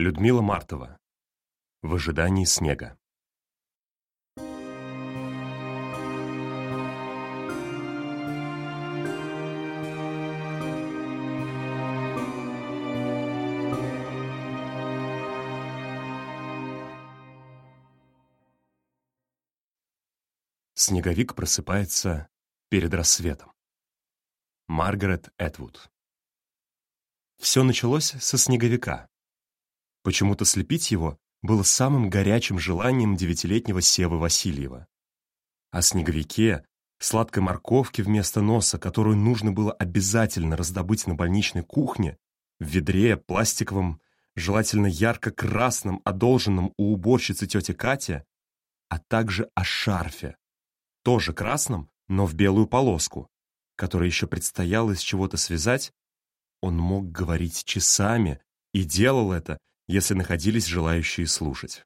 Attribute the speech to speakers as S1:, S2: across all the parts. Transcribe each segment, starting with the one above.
S1: Людмила Мартова. В ожидании снега. Снеговик просыпается перед рассветом. Маргарет Этвуд. Все началось со снеговика. Почему-то слепить его было самым горячим желанием девятилетнего Севы Васильева. О снеговике, сладкой морковке вместо носа, которую нужно было обязательно раздобыть на больничной кухне, в ведре, пластиковом, желательно ярко-красном, одолженном у уборщицы тети Кати, а также о шарфе, тоже красном, но в белую полоску, которую еще предстояло из чего-то связать, он мог говорить часами и делал это, если находились желающие слушать.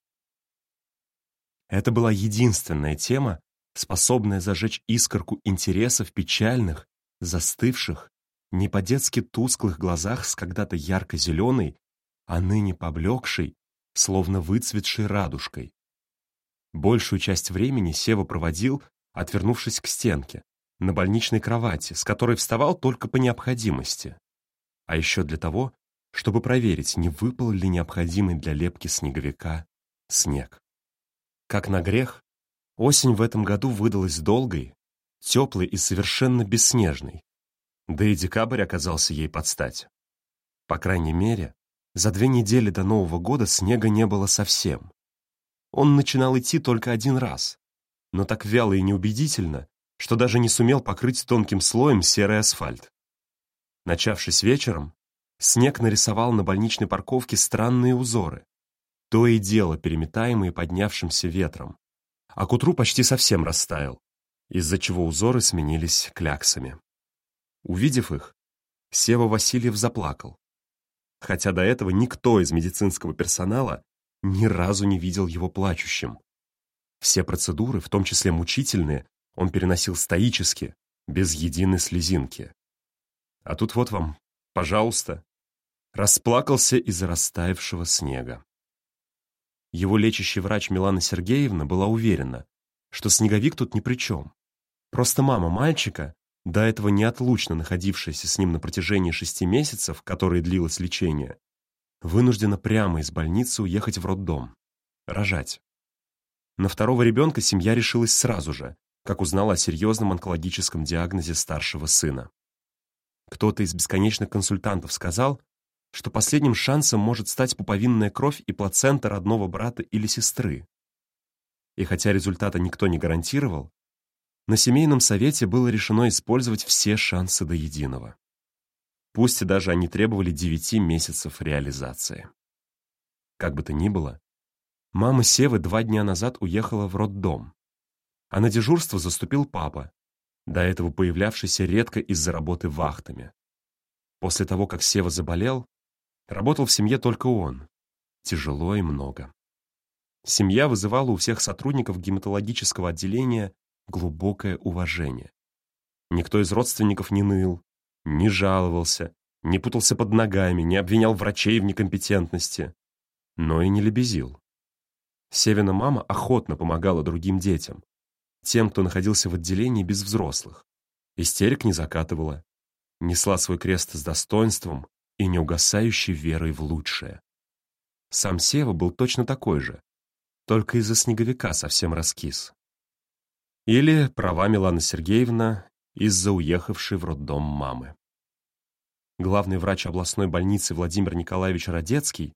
S1: Это была единственная тема, способная зажечь искорку интереса в печальных, застывших, не по-детски тусклых глазах с когда-то ярко-зеленой, а ныне поблекшей, словно выцветшей радужкой. Большую часть времени Сева проводил, отвернувшись к стенке, на больничной кровати, с которой вставал только по необходимости. А еще для того, чтобы проверить, не выпал ли необходимый для лепки снеговика снег. Как на грех, осень в этом году выдалась долгой, теплой и совершенно бесснежной, да и декабрь оказался ей под стать. По крайней мере, за две недели до Нового года снега не было совсем. Он начинал идти только один раз, но так вяло и неубедительно, что даже не сумел покрыть тонким слоем серый асфальт. Начавшись вечером, снег нарисовал на больничной парковке странные узоры, то и дело переметаемые поднявшимся ветром, а к утру почти совсем растаял, из-за чего узоры сменились кляксами. Увидев их, Сева Васильев заплакал, хотя до этого никто из медицинского персонала ни разу не видел его плачущим. Все процедуры, в том числе мучительные, он переносил стоически, без единой слезинки. А тут вот вам, пожалуйста, расплакался из-за растаявшего снега. Его лечащий врач Милана Сергеевна была уверена, что снеговик тут ни при чем. Просто мама мальчика, до этого неотлучно находившаяся с ним на протяжении шести месяцев, которые длилось лечение, вынуждена прямо из больницы уехать в роддом, рожать. На второго ребенка семья решилась сразу же, как узнала о серьезном онкологическом диагнозе старшего сына. Кто-то из бесконечных консультантов сказал, что последним шансом может стать пуповинная кровь и плацента родного брата или сестры. И хотя результата никто не гарантировал, на семейном совете было решено использовать все шансы до единого. Пусть даже они требовали 9 месяцев реализации. Как бы то ни было, Мама Севы два дня назад уехала в роддом. А на дежурство заступил папа, до этого появлявшийся редко из-за работы вахтами. После того, как Сева заболел, работал в семье только он. Тяжело и много. Семья вызывала у всех сотрудников гематологического отделения глубокое уважение. Никто из родственников не ныл, не жаловался, не путался под ногами, не обвинял врачей в некомпетентности, но и не лебезил. Севина мама охотно помогала другим детям, тем, кто находился в отделении без взрослых. Истерик не закатывала, несла свой крест с достоинством и неугасающей верой в лучшее. Сам Сева был точно такой же, только из-за снеговика совсем раскис. Или, права Милана Сергеевна, из-за уехавшей в роддом мамы. Главный врач областной больницы Владимир Николаевич Радецкий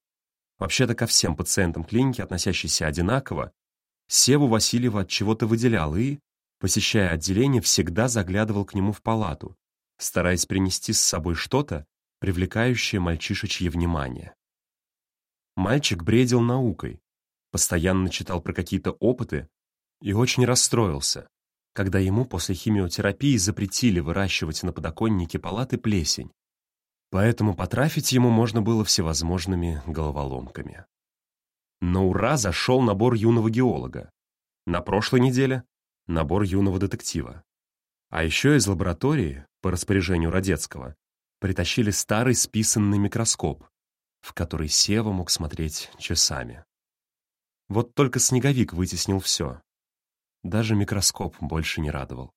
S1: Вообще-то ко всем пациентам клиники, относящейся одинаково, Севу Васильева от чего-то выделял и, посещая отделение, всегда заглядывал к нему в палату, стараясь принести с собой что-то, привлекающее мальчишечье внимание. Мальчик бредил наукой, постоянно читал про какие-то опыты и очень расстроился, когда ему после химиотерапии запретили выращивать на подоконнике палаты плесень, поэтому потрафить ему можно было всевозможными головоломками. На ура зашел набор юного геолога. На прошлой неделе — набор юного детектива. А еще из лаборатории, по распоряжению Родецкого, притащили старый списанный микроскоп, в который Сева мог смотреть часами. Вот только снеговик вытеснил все. Даже микроскоп больше не радовал.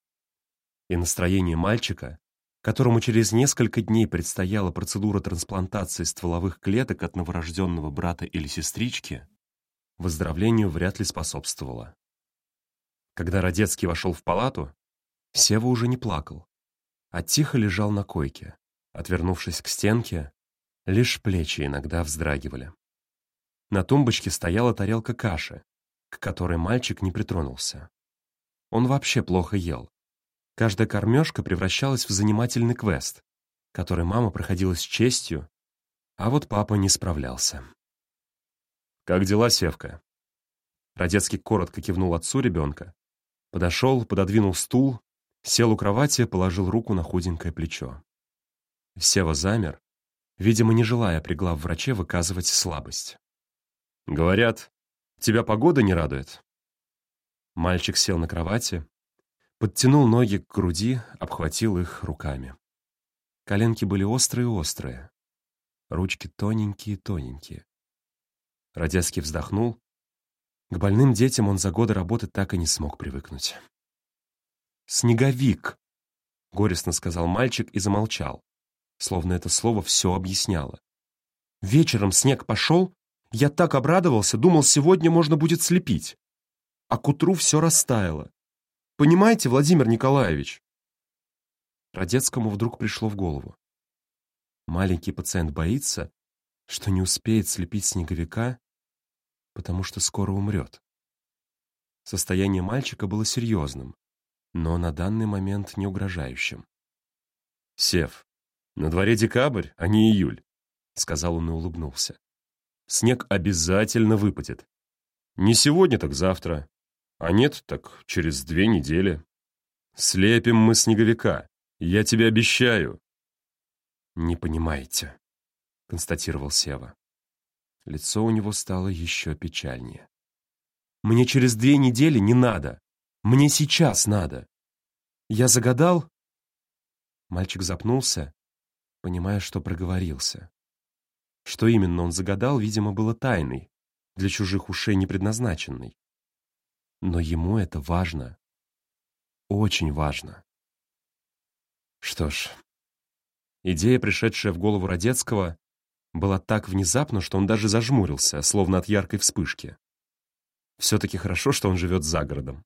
S1: И настроение мальчика, которому через несколько дней предстояла процедура трансплантации стволовых клеток от новорожденного брата или сестрички, выздоровлению вряд ли способствовало. Когда Родецкий вошел в палату, Сева уже не плакал, а тихо лежал на койке, отвернувшись к стенке, лишь плечи иногда вздрагивали. На тумбочке стояла тарелка каши, к которой мальчик не притронулся. Он вообще плохо ел. Каждая кормежка превращалась в занимательный квест, который мама проходила с честью, а вот папа не справлялся. «Как дела, Севка?» Родецкий коротко кивнул отцу ребенка, подошел, пододвинул стул, сел у кровати, положил руку на худенькое плечо. Сева замер, видимо, не желая при главвраче выказывать слабость. «Говорят, тебя погода не радует?» Мальчик сел на кровати, подтянул ноги к груди, обхватил их руками. Коленки были острые-острые, ручки тоненькие-тоненькие. Родецкий вздохнул. К больным детям он за годы работы так и не смог привыкнуть. «Снеговик!» — горестно сказал мальчик и замолчал, словно это слово все объясняло. «Вечером снег пошел, я так обрадовался, думал, сегодня можно будет слепить. А к утру все растаяло. Понимаете, Владимир Николаевич?» Родецкому вдруг пришло в голову. Маленький пациент боится, что не успеет слепить снеговика, потому что скоро умрет. Состояние мальчика было серьезным, но на данный момент не угрожающим. «Сев, на дворе декабрь, а не июль», — сказал он и улыбнулся. «Снег обязательно выпадет. Не сегодня, так завтра. А нет, так через две недели. Слепим мы снеговика, я тебе обещаю». «Не понимаете», констатировал Сева. Лицо у него стало еще печальнее. «Мне через две недели не надо. Мне сейчас надо. Я загадал?» Мальчик запнулся, понимая, что проговорился. Что именно он загадал, видимо, было тайной, для чужих ушей не предназначенной. Но ему это важно. Очень важно. Что ж, идея, пришедшая в голову Родецкого, была так внезапна, что он даже зажмурился, словно от яркой вспышки. Все-таки хорошо, что он живет за городом.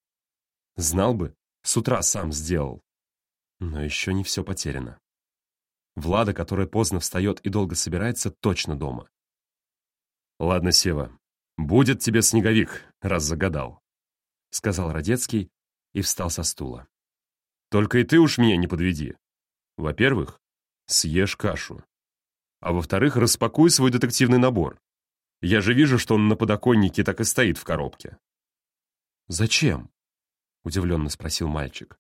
S1: Знал бы, с утра сам сделал. Но еще не все потеряно. Влада, которая поздно встает и долго собирается, точно дома. «Ладно, Сева, будет тебе снеговик, раз загадал», — сказал Родецкий и встал со стула. «Только и ты уж меня не подведи. Во-первых, съешь кашу. А во-вторых, распакуй свой детективный набор. Я же вижу, что он на подоконнике так и стоит в коробке. «Зачем?» — удивленно спросил мальчик.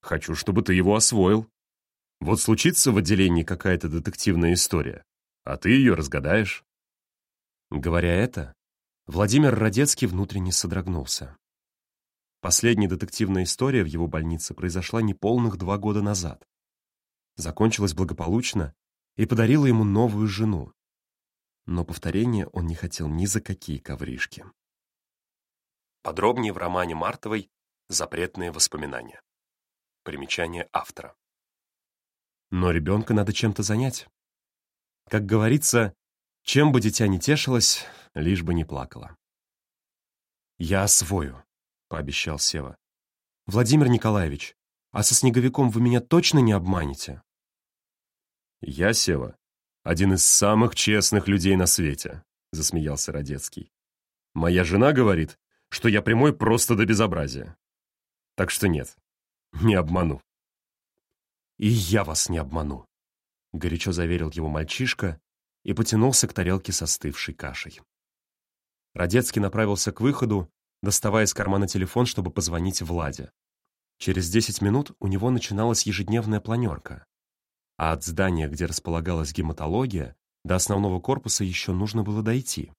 S1: «Хочу, чтобы ты его освоил. Вот случится в отделении какая-то детективная история, а ты ее разгадаешь». Говоря это, Владимир Родецкий внутренне содрогнулся. Последняя детективная история в его больнице произошла неполных два года назад. Закончилась благополучно, и подарила ему новую жену. Но повторения он не хотел ни за какие ковришки. Подробнее в романе Мартовой «Запретные воспоминания». Примечание автора. Но ребенка надо чем-то занять. Как говорится, чем бы дитя не тешилось, лишь бы не плакало. «Я освою», — пообещал Сева. «Владимир Николаевич, а со снеговиком вы меня точно не обманете?» «Я, Сева, один из самых честных людей на свете», — засмеялся Родецкий. «Моя жена говорит, что я прямой просто до безобразия. Так что нет, не обману». «И я вас не обману», — горячо заверил его мальчишка и потянулся к тарелке со остывшей кашей. Родецкий направился к выходу, доставая из кармана телефон, чтобы позвонить Владе. Через десять минут у него начиналась ежедневная планерка а от здания, где располагалась гематология, до основного корпуса еще нужно было дойти.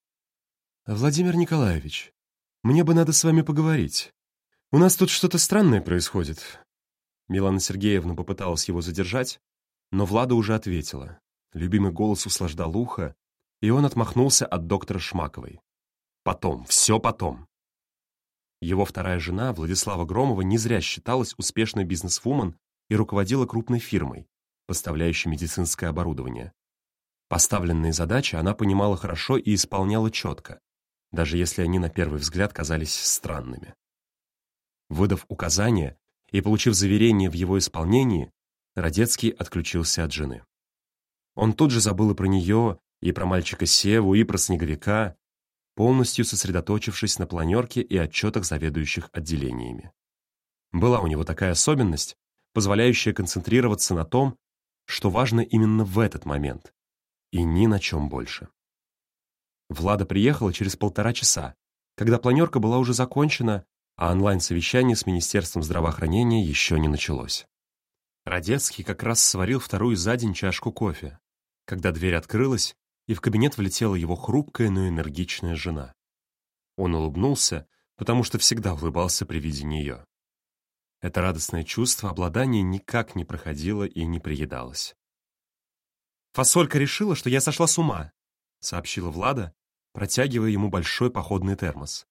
S1: «Владимир Николаевич, мне бы надо с вами поговорить. У нас тут что-то странное происходит». Милана Сергеевна попыталась его задержать, но Влада уже ответила. Любимый голос услаждал ухо, и он отмахнулся от доктора Шмаковой. Потом, все потом. Его вторая жена, Владислава Громова, не зря считалась успешной бизнесвумен и руководила крупной фирмой, поставляющей медицинское оборудование. Поставленные задачи она понимала хорошо и исполняла четко, даже если они на первый взгляд казались странными. Выдав указания и получив заверение в его исполнении, Радецкий отключился от жены. Он тут же забыл и про нее, и про мальчика Севу, и про снеговика, полностью сосредоточившись на планерке и отчетах заведующих отделениями. Была у него такая особенность, позволяющая концентрироваться на том, что важно именно в этот момент, и ни на чем больше. Влада приехала через полтора часа, когда планерка была уже закончена, а онлайн-совещание с Министерством здравоохранения еще не началось. Радецкий как раз сварил вторую за день чашку кофе, когда дверь открылась, и в кабинет влетела его хрупкая, но энергичная жена. Он улыбнулся, потому что всегда улыбался при виде нее. Это радостное чувство обладания никак не проходило и не приедалось. «Фасолька решила, что я сошла с ума», — сообщила Влада, протягивая ему большой походный термос.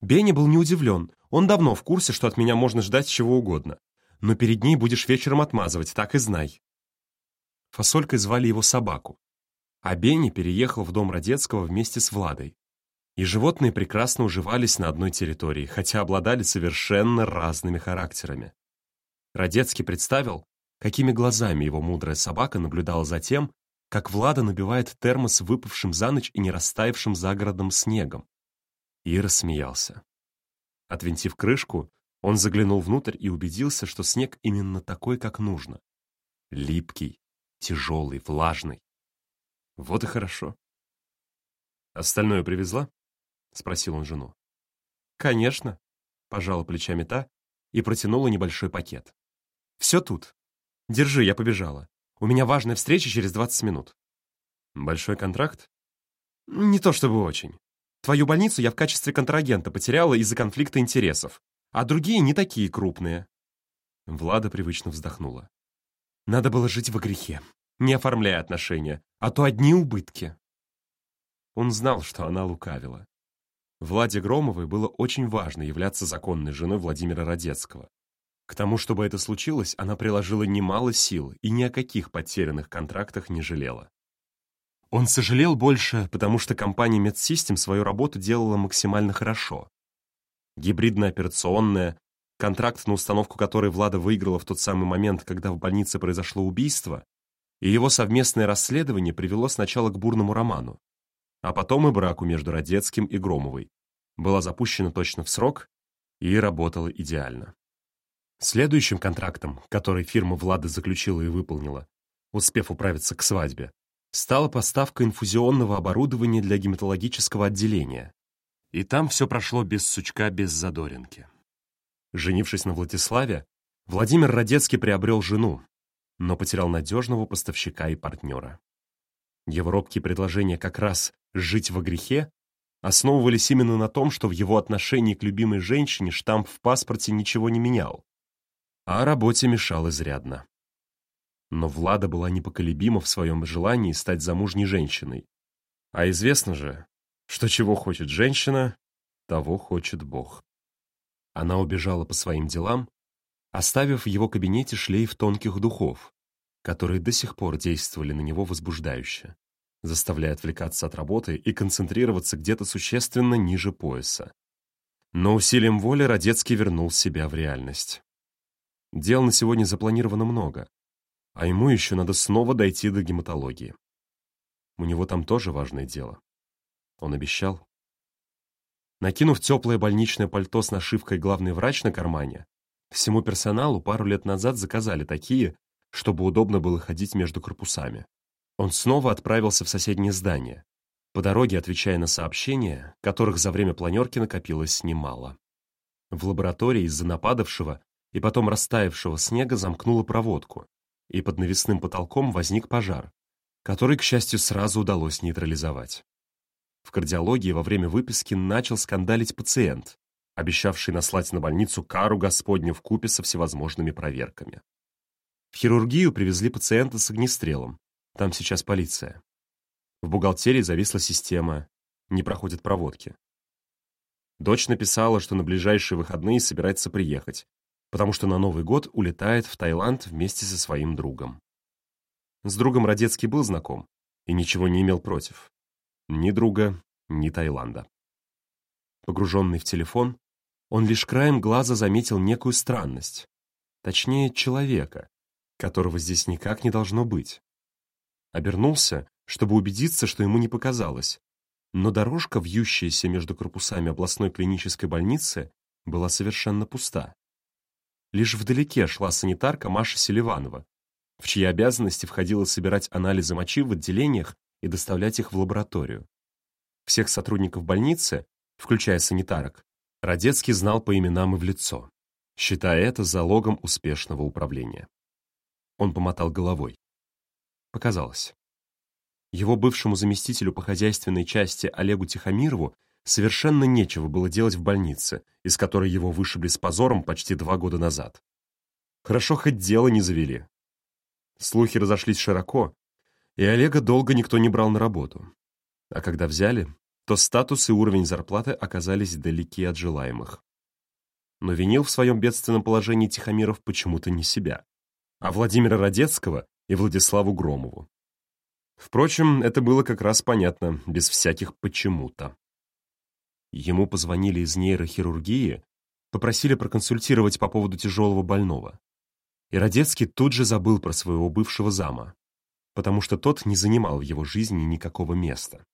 S1: Бенни был не удивлен, он давно в курсе, что от меня можно ждать чего угодно. Но перед ней будешь вечером отмазывать, так и знай. Фасолькой звали его собаку. А Бенни переехал в дом Родецкого вместе с Владой. И животные прекрасно уживались на одной территории, хотя обладали совершенно разными характерами. Родецкий представил, какими глазами его мудрая собака наблюдала за тем, как Влада набивает термос выпавшим за ночь и не растаявшим за городом снегом. И рассмеялся. Отвинтив крышку, он заглянул внутрь и убедился, что снег именно такой, как нужно. Липкий, тяжелый, влажный. Вот и хорошо. «Остальное привезла?» — спросил он жену. «Конечно», — пожала плечами та и протянула небольшой пакет. «Все тут. Держи, я побежала. У меня важная встреча через 20 минут». «Большой контракт?» «Не то чтобы очень. Твою больницу я в качестве контрагента потеряла из-за конфликта интересов, а другие не такие крупные». Влада привычно вздохнула. «Надо было жить во грехе, не оформляя отношения, а то одни убытки». Он знал, что она лукавила. Владе Громовой было очень важно являться законной женой Владимира Родецкого. К тому, чтобы это случилось, она приложила немало сил и ни о каких потерянных контрактах не жалела. Он сожалел больше, потому что компания MedSystem свою работу делала максимально хорошо. Гибридная операционная, контракт на установку которой Влада выиграла в тот самый момент, когда в больнице произошло убийство, и его совместное расследование привело сначала к бурному роману, а потом и браку между Родецким и Громовой. Была запущена точно в срок и работала идеально. Следующим контрактом, который фирма Влада заключила и выполнила, успев управиться к свадьбе, стала поставка инфузионного оборудования для гематологического отделения. И там все прошло без сучка, без задоринки. Женившись на Владиславе, Владимир Родецкий приобрел жену, но потерял надежного поставщика и партнера. Его робкие предложения как раз «жить во грехе» основывались именно на том, что в его отношении к любимой женщине штамп в паспорте ничего не менял, а работе мешал изрядно. Но Влада была непоколебима в своем желании стать замужней женщиной. А известно же, что чего хочет женщина, того хочет Бог. Она убежала по своим делам, оставив в его кабинете шлейф тонких духов, которые до сих пор действовали на него возбуждающе, заставляя отвлекаться от работы и концентрироваться где-то существенно ниже пояса. Но усилием воли Родецкий вернул себя в реальность. Дел на сегодня запланировано много, а ему еще надо снова дойти до гематологии. У него там тоже важное дело. Он обещал. Накинув теплое больничное пальто с нашивкой «Главный врач» на кармане, всему персоналу пару лет назад заказали такие, чтобы удобно было ходить между корпусами. Он снова отправился в соседнее здание, по дороге отвечая на сообщения, которых за время планерки накопилось немало. В лаборатории из-за нападавшего и потом растаявшего снега замкнула проводку, и под навесным потолком возник пожар, который, к счастью, сразу удалось нейтрализовать. В кардиологии во время выписки начал скандалить пациент, обещавший наслать на больницу кару Господню в купе со всевозможными проверками. В хирургию привезли пациента с огнестрелом, там сейчас полиция. В бухгалтерии зависла система, не проходят проводки. Дочь написала, что на ближайшие выходные собирается приехать, потому что на Новый год улетает в Таиланд вместе со своим другом. С другом Родецкий был знаком и ничего не имел против. Ни друга, ни Таиланда. Погруженный в телефон, он лишь краем глаза заметил некую странность, точнее, человека, которого здесь никак не должно быть. Обернулся, чтобы убедиться, что ему не показалось, но дорожка, вьющаяся между корпусами областной клинической больницы, была совершенно пуста. Лишь вдалеке шла санитарка Маша Селиванова, в чьи обязанности входило собирать анализы мочи в отделениях и доставлять их в лабораторию. Всех сотрудников больницы, включая санитарок, Родецкий знал по именам и в лицо, считая это залогом успешного управления. Он помотал головой. Показалось. Его бывшему заместителю по хозяйственной части Олегу Тихомирову совершенно нечего было делать в больнице, из которой его вышибли с позором почти два года назад. Хорошо, хоть дело не завели. Слухи разошлись широко, и Олега долго никто не брал на работу. А когда взяли, то статус и уровень зарплаты оказались далеки от желаемых. Но винил в своем бедственном положении Тихомиров почему-то не себя, а Владимира Родецкого и Владиславу Громову. Впрочем, это было как раз понятно, без всяких «почему-то». Ему позвонили из нейрохирургии, попросили проконсультировать по поводу тяжелого больного. И Родецкий тут же забыл про своего бывшего зама, потому что тот не занимал в его жизни никакого места.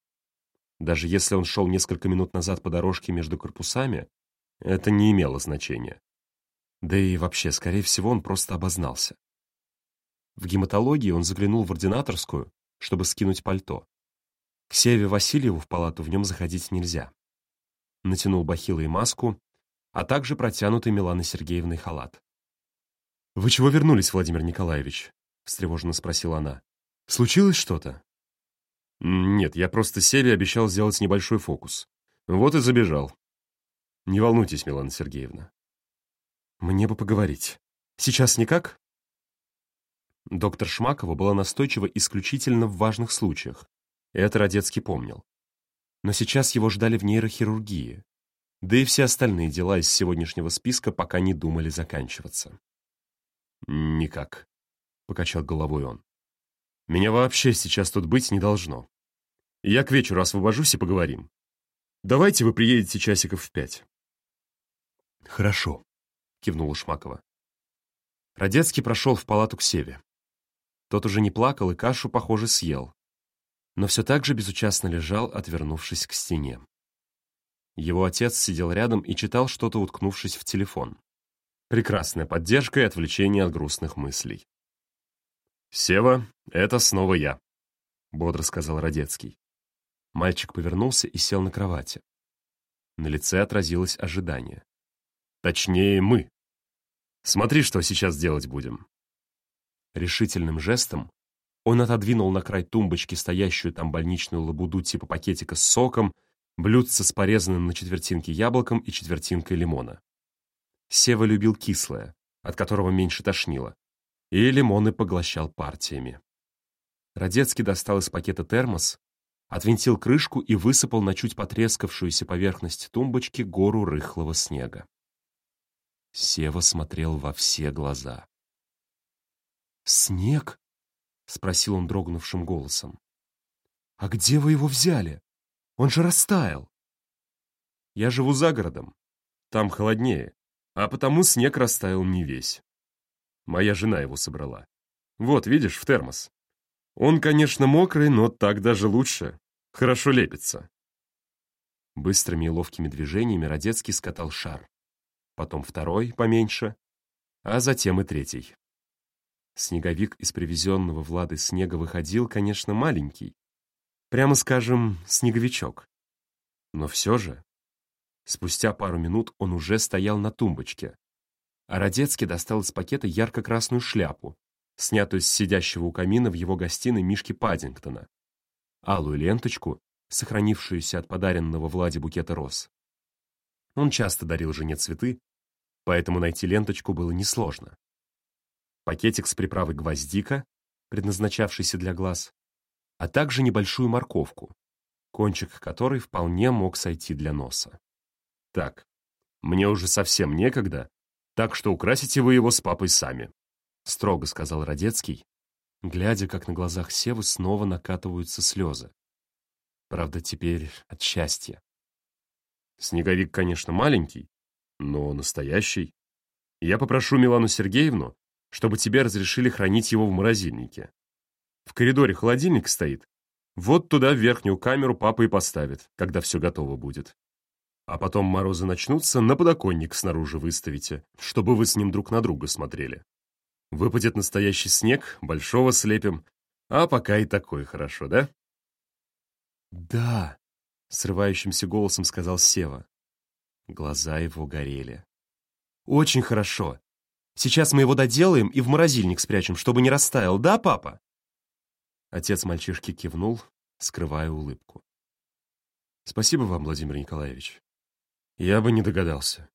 S1: Даже если он шел несколько минут назад по дорожке между корпусами, это не имело значения. Да и вообще, скорее всего, он просто обознался. В гематологии он заглянул в ординаторскую чтобы скинуть пальто. К Севе Васильеву в палату в нем заходить нельзя. Натянул бахилы и маску, а также протянутый Миланой Сергеевной халат. «Вы чего вернулись, Владимир Николаевич?» — встревоженно спросила она. «Случилось что-то?» «Нет, я просто Севе обещал сделать небольшой фокус. Вот и забежал. Не волнуйтесь, Милана Сергеевна». «Мне бы поговорить. Сейчас никак?» Доктор Шмакова была настойчива исключительно в важных случаях. Это Родецкий помнил. Но сейчас его ждали в нейрохирургии. Да и все остальные дела из сегодняшнего списка пока не думали заканчиваться. «Никак», — покачал головой он. «Меня вообще сейчас тут быть не должно. Я к вечеру освобожусь и поговорим. Давайте вы приедете часиков в пять». «Хорошо», — кивнула Шмакова. Родецкий прошел в палату к Севе. Тот уже не плакал и кашу, похоже, съел. Но все так же безучастно лежал, отвернувшись к стене. Его отец сидел рядом и читал что-то, уткнувшись в телефон. Прекрасная поддержка и отвлечение от грустных мыслей. «Сева, это снова я», — бодро сказал Родецкий. Мальчик повернулся и сел на кровати. На лице отразилось ожидание. «Точнее, мы. Смотри, что сейчас делать будем. Решительным жестом он отодвинул на край тумбочки стоящую там больничную лабуду типа пакетика с соком, блюдце с порезанным на четвертинки яблоком и четвертинкой лимона. Сева любил кислое, от которого меньше тошнило, и лимоны поглощал партиями. Родецкий достал из пакета термос, отвинтил крышку и высыпал на чуть потрескавшуюся поверхность тумбочки гору рыхлого снега. Сева смотрел во все глаза. «Снег?» — спросил он дрогнувшим голосом. «А где вы его взяли? Он же растаял!» «Я живу за городом. Там холоднее, а потому снег растаял не весь. Моя жена его собрала. Вот, видишь, в термос. Он, конечно, мокрый, но так даже лучше. Хорошо лепится». Быстрыми и ловкими движениями Родецкий скатал шар. Потом второй, поменьше, а затем и третий. Снеговик из привезенного Влады снега выходил, конечно, маленький. Прямо скажем, снеговичок. Но все же, спустя пару минут он уже стоял на тумбочке. А Родецкий достал из пакета ярко-красную шляпу, снятую с сидящего у камина в его гостиной Мишки Паддингтона, алую ленточку, сохранившуюся от подаренного Владе букета роз. Он часто дарил жене цветы, поэтому найти ленточку было несложно пакетик с приправой гвоздика, предназначавшийся для глаз, а также небольшую морковку, кончик которой вполне мог сойти для носа. «Так, мне уже совсем некогда, так что украсите вы его с папой сами», строго сказал Родецкий, глядя, как на глазах Севы снова накатываются слезы. Правда, теперь от счастья. Снеговик, конечно, маленький, но настоящий. Я попрошу Милану Сергеевну, чтобы тебе разрешили хранить его в морозильнике. В коридоре холодильник стоит. Вот туда в верхнюю камеру папа и поставит, когда все готово будет. А потом морозы начнутся, на подоконник снаружи выставите, чтобы вы с ним друг на друга смотрели. Выпадет настоящий снег, большого слепим, а пока и такой хорошо, да? «Да», — срывающимся голосом сказал Сева. Глаза его горели. «Очень хорошо. Сейчас мы его доделаем и в морозильник спрячем, чтобы не растаял, да, папа?» Отец мальчишки кивнул, скрывая улыбку. «Спасибо вам, Владимир Николаевич. Я бы не догадался.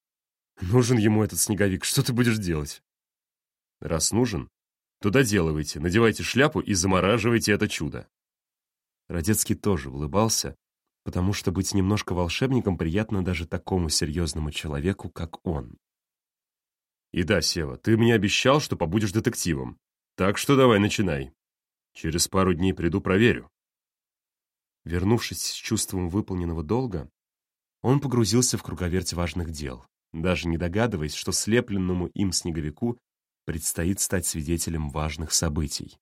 S1: Нужен ему этот снеговик, что ты будешь делать?» «Раз нужен, то доделывайте, надевайте шляпу и замораживайте это чудо». Родецкий тоже улыбался, потому что быть немножко волшебником приятно даже такому серьезному человеку, как он. «И да, Сева, ты мне обещал, что побудешь детективом, так что давай начинай». Через пару дней приду, проверю». Вернувшись с чувством выполненного долга, он погрузился в круговерть важных дел, даже не догадываясь, что слепленному им снеговику предстоит стать свидетелем важных событий.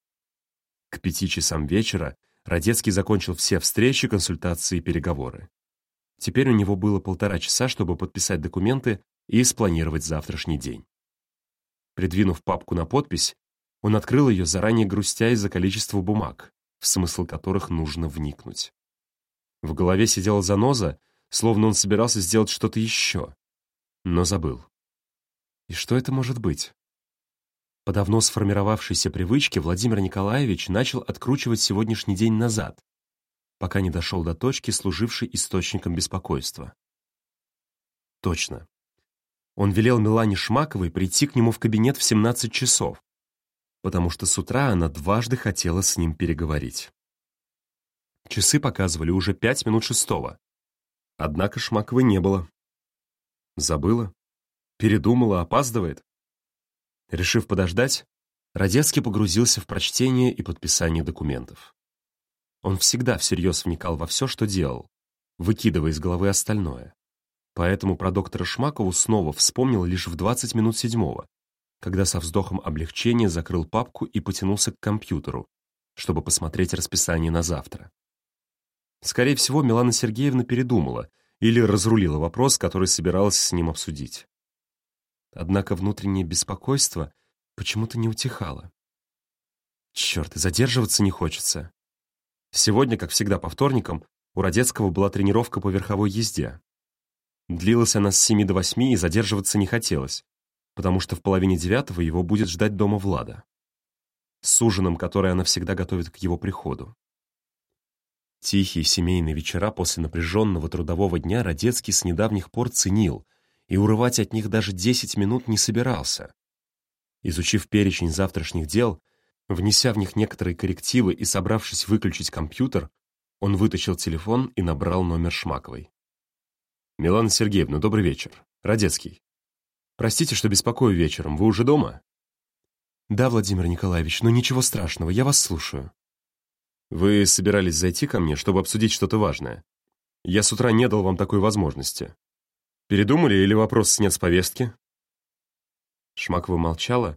S1: К пяти часам вечера Родецкий закончил все встречи, консультации и переговоры. Теперь у него было полтора часа, чтобы подписать документы и спланировать завтрашний день. Придвинув папку на подпись, он открыл ее, заранее грустя из-за количества бумаг, в смысл которых нужно вникнуть. В голове сидела заноза, словно он собирался сделать что-то еще, но забыл. И что это может быть? По давно сформировавшейся привычке Владимир Николаевич начал откручивать сегодняшний день назад, пока не дошел до точки, служившей источником беспокойства. Точно. Он велел Милане Шмаковой прийти к нему в кабинет в 17 часов, потому что с утра она дважды хотела с ним переговорить. Часы показывали уже пять минут шестого. Однако Шмаковой не было. Забыла? Передумала, опаздывает? Решив подождать, Родецкий погрузился в прочтение и подписание документов. Он всегда всерьез вникал во все, что делал, выкидывая из головы остальное. Поэтому про доктора Шмакову снова вспомнил лишь в 20 минут седьмого, когда со вздохом облегчения закрыл папку и потянулся к компьютеру, чтобы посмотреть расписание на завтра. Скорее всего, Милана Сергеевна передумала или разрулила вопрос, который собиралась с ним обсудить. Однако внутреннее беспокойство почему-то не утихало. Черт, задерживаться не хочется. Сегодня, как всегда по вторникам, у Родецкого была тренировка по верховой езде. Длилась она с семи до восьми, и задерживаться не хотелось, потому что в половине девятого его будет ждать дома Влада. С ужином, который она всегда готовит к его приходу. Тихие семейные вечера после напряженного трудового дня Родецкий с недавних пор ценил и урывать от них даже десять минут не собирался. Изучив перечень завтрашних дел, внеся в них некоторые коррективы и собравшись выключить компьютер, он вытащил телефон и набрал номер Шмаковой. «Милана Сергеевна, добрый вечер. Родецкий. Простите, что беспокою вечером. Вы уже дома?» «Да, Владимир Николаевич, но ничего страшного, я вас слушаю». «Вы собирались зайти ко мне, чтобы обсудить что-то важное. Я с утра не дал вам такой возможности. Передумали или вопрос снят с повестки?» Шмакова молчала,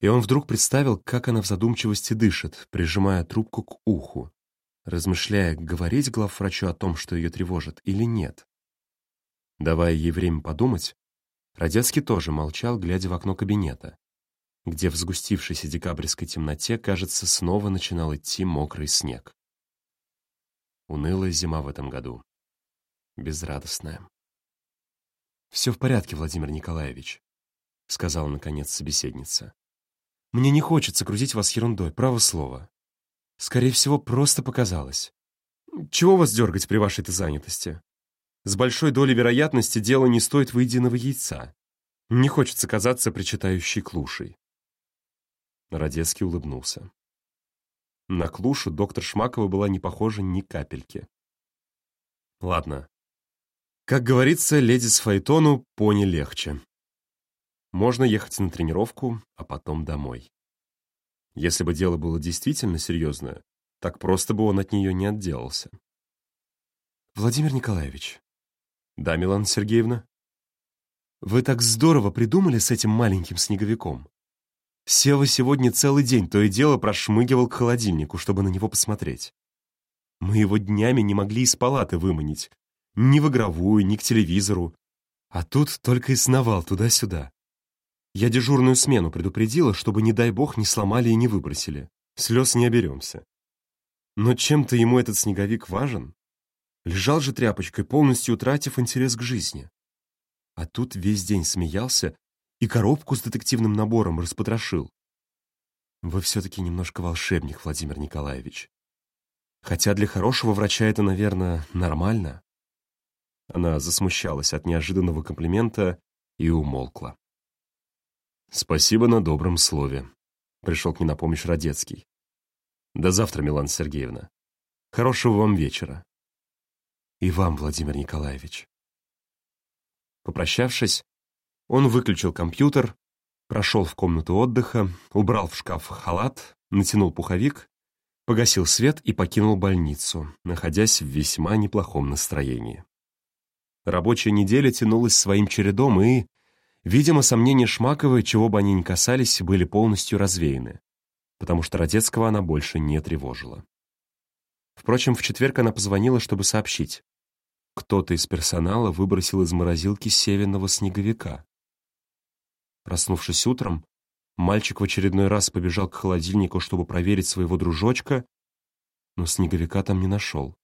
S1: и он вдруг представил, как она в задумчивости дышит, прижимая трубку к уху, размышляя, говорить главврачу о том, что ее тревожит, или нет. Давая ей время подумать, Родецкий тоже молчал, глядя в окно кабинета, где в сгустившейся декабрьской темноте, кажется, снова начинал идти мокрый снег. Унылая зима в этом году. Безрадостная. «Все в порядке, Владимир Николаевич», — сказала, наконец, собеседница. «Мне не хочется грузить вас ерундой, право слово. Скорее всего, просто показалось. Чего вас дергать при вашей-то занятости? С большой долей вероятности дело не стоит выеденного яйца. Не хочется казаться причитающей клушей. Родецкий улыбнулся. На клушу доктор Шмакова была не похожа ни капельки. Ладно. Как говорится, леди с Фаэтону пони легче. Можно ехать на тренировку, а потом домой. Если бы дело было действительно серьезное, так просто бы он от нее не отделался. «Владимир Николаевич». «Да, Милана Сергеевна?» «Вы так здорово придумали с этим маленьким снеговиком. Сева сегодня целый день то и дело прошмыгивал к холодильнику, чтобы на него посмотреть. Мы его днями не могли из палаты выманить. Ни в игровую, ни к телевизору. А тут только и сновал туда-сюда. Я дежурную смену предупредила, чтобы, не дай бог, не сломали и не выбросили. Слез не оберемся. Но чем-то ему этот снеговик важен. Лежал же тряпочкой, полностью утратив интерес к жизни. А тут весь день смеялся и коробку с детективным набором распотрошил. Вы все-таки немножко волшебник, Владимир Николаевич. Хотя для хорошего врача это, наверное, нормально. Она засмущалась от неожиданного комплимента и умолкла. «Спасибо на добром слове», — пришел к ней на помощь Родецкий. «До завтра, Милана Сергеевна. Хорошего вам вечера». «И вам, Владимир Николаевич». Попрощавшись, он выключил компьютер, прошел в комнату отдыха, убрал в шкаф халат, натянул пуховик, погасил свет и покинул больницу, находясь в весьма неплохом настроении. Рабочая неделя тянулась своим чередом, и, видимо, сомнения Шмаковой, чего бы они ни касались, были полностью развеяны, потому что Родецкого она больше не тревожила. Впрочем, в четверг она позвонила, чтобы сообщить. Кто-то из персонала выбросил из морозилки севенного снеговика. Проснувшись утром, мальчик в очередной раз побежал к холодильнику, чтобы проверить своего дружочка, но снеговика там не нашел.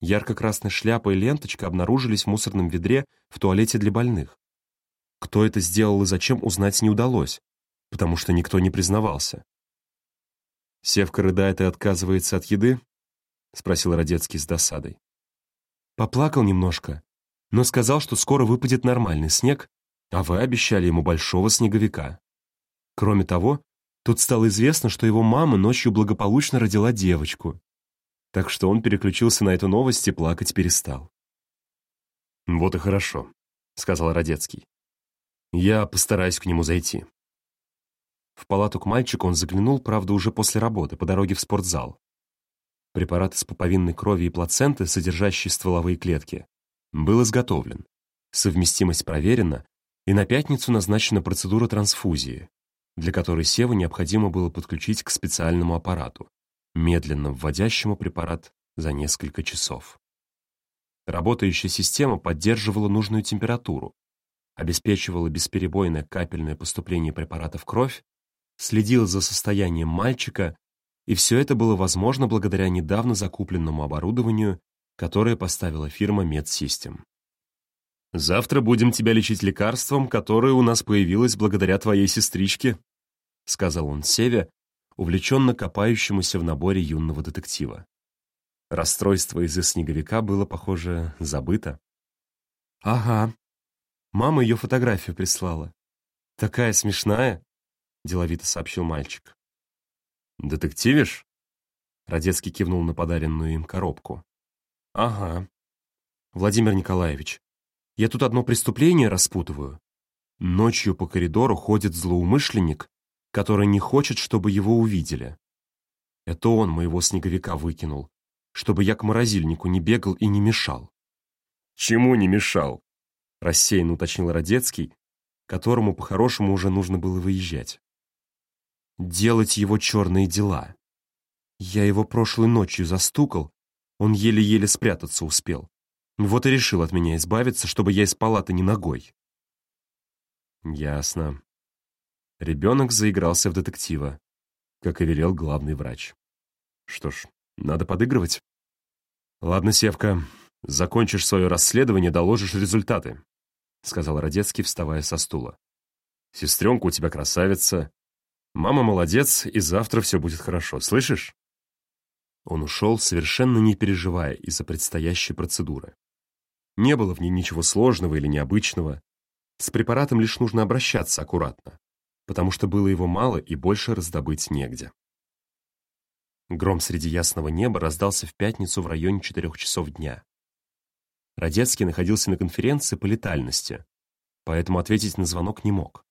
S1: Ярко-красная шляпа и ленточка обнаружились в мусорном ведре в туалете для больных. Кто это сделал и зачем, узнать не удалось, потому что никто не признавался. «Севка рыдает и отказывается от еды?» — спросил Родецкий с досадой. Поплакал немножко, но сказал, что скоро выпадет нормальный снег, а вы обещали ему большого снеговика. Кроме того, тут стало известно, что его мама ночью благополучно родила девочку, так что он переключился на эту новость и плакать перестал. «Вот и хорошо», — сказал Родецкий. «Я постараюсь к нему зайти». В палату к мальчику он заглянул, правда, уже после работы, по дороге в спортзал. Препарат из пуповинной крови и плаценты, содержащий стволовые клетки, был изготовлен. Совместимость проверена, и на пятницу назначена процедура трансфузии, для которой Севу необходимо было подключить к специальному аппарату медленно вводящему препарат за несколько часов. Работающая система поддерживала нужную температуру, обеспечивала бесперебойное капельное поступление препарата в кровь, следила за состоянием мальчика, и все это было возможно благодаря недавно закупленному оборудованию, которое поставила фирма MedSystem. «Завтра будем тебя лечить лекарством, которое у нас появилось благодаря твоей сестричке», сказал он Севе, увлеченно копающемуся в наборе юного детектива. Расстройство из-за снеговика было, похоже, забыто. «Ага. Мама ее фотографию прислала. Такая смешная», — деловито сообщил мальчик. «Детективишь?» Родецкий кивнул на подаренную им коробку. «Ага. Владимир Николаевич, я тут одно преступление распутываю. Ночью по коридору ходит злоумышленник который не хочет, чтобы его увидели. Это он моего снеговика выкинул, чтобы я к морозильнику не бегал и не мешал. «Чему не мешал?» — рассеянно уточнил Родецкий, которому по-хорошему уже нужно было выезжать. «Делать его черные дела. Я его прошлой ночью застукал, он еле-еле спрятаться успел. Вот и решил от меня избавиться, чтобы я из палаты не ногой». «Ясно», Ребенок заигрался в детектива, как и велел главный врач. Что ж, надо подыгрывать. Ладно, Севка, закончишь свое расследование, доложишь результаты, сказал Родецкий, вставая со стула. Сестренка у тебя красавица. Мама молодец, и завтра все будет хорошо, слышишь? Он ушел, совершенно не переживая из-за предстоящей процедуры. Не было в ней ничего сложного или необычного. С препаратом лишь нужно обращаться аккуратно потому что было его мало и больше раздобыть негде. Гром среди ясного неба раздался в пятницу в районе четырех часов дня. Радецкий находился на конференции по летальности, поэтому ответить на звонок не мог.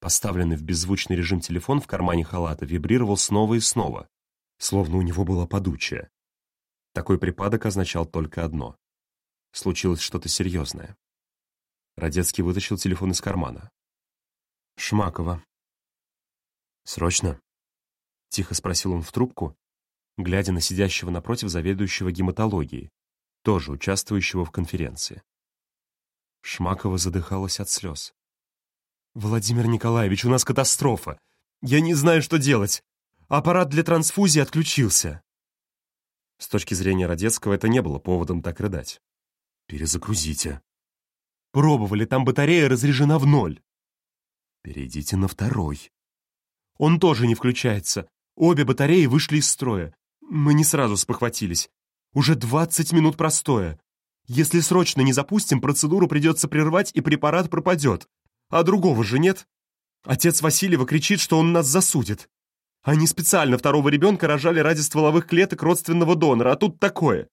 S1: Поставленный в беззвучный режим телефон в кармане халата вибрировал снова и снова, словно у него была подучая. Такой припадок означал только одно. Случилось что-то серьезное. Радецкий вытащил телефон из кармана. «Шмакова». «Срочно?» — тихо спросил он в трубку, глядя на сидящего напротив заведующего гематологией, тоже участвующего в конференции. Шмакова задыхалась от слез. «Владимир Николаевич, у нас катастрофа! Я не знаю, что делать! Аппарат для трансфузии отключился!» С точки зрения Родецкого это не было поводом так рыдать. «Перезагрузите». «Пробовали, там батарея разряжена в ноль». «Перейдите на второй». «Он тоже не включается. Обе батареи вышли из строя. Мы не сразу спохватились. Уже 20 минут простоя. Если срочно не запустим, процедуру придется прервать, и препарат пропадет. А другого же нет. Отец Васильева кричит, что он нас засудит. Они специально второго ребенка рожали ради стволовых клеток родственного донора, а тут такое.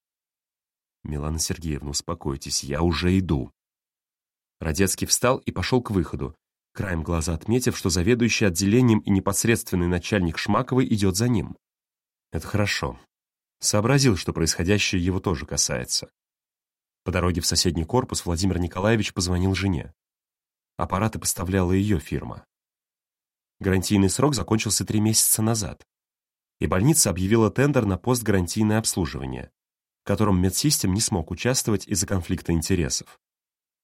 S1: Милана Сергеевна, успокойтесь, я уже иду. Родецкий встал и пошел к выходу, краем глаза отметив, что заведующий отделением и непосредственный начальник Шмаковой идет за ним. Это хорошо. Сообразил, что происходящее его тоже касается. По дороге в соседний корпус Владимир Николаевич позвонил жене. Аппараты поставляла ее фирма. Гарантийный срок закончился три месяца назад, и больница объявила тендер на постгарантийное обслуживание, в котором медсистем не смог участвовать из-за конфликта интересов.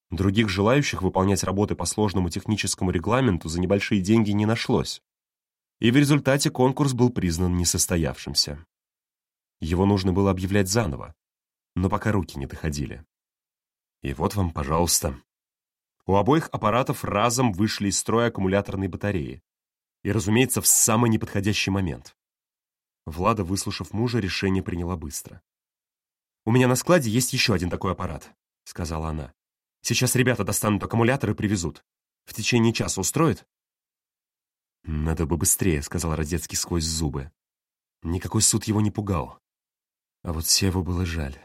S1: Других желающих выполнять работы по сложному техническому регламенту за небольшие деньги не нашлось. И в результате конкурс был признан несостоявшимся. Его нужно было объявлять заново, но пока руки не доходили. И вот вам, пожалуйста. У обоих аппаратов разом вышли из строя аккумуляторные батареи. И, разумеется, в самый неподходящий момент. Влада, выслушав мужа, решение приняла быстро. «У меня на складе есть еще один такой аппарат», — сказала она. Сейчас ребята достанут аккумулятор и привезут. В течение часа устроит?» «Надо бы быстрее», — сказал Родецкий сквозь зубы. Никакой суд его не пугал. А вот Севу было жаль.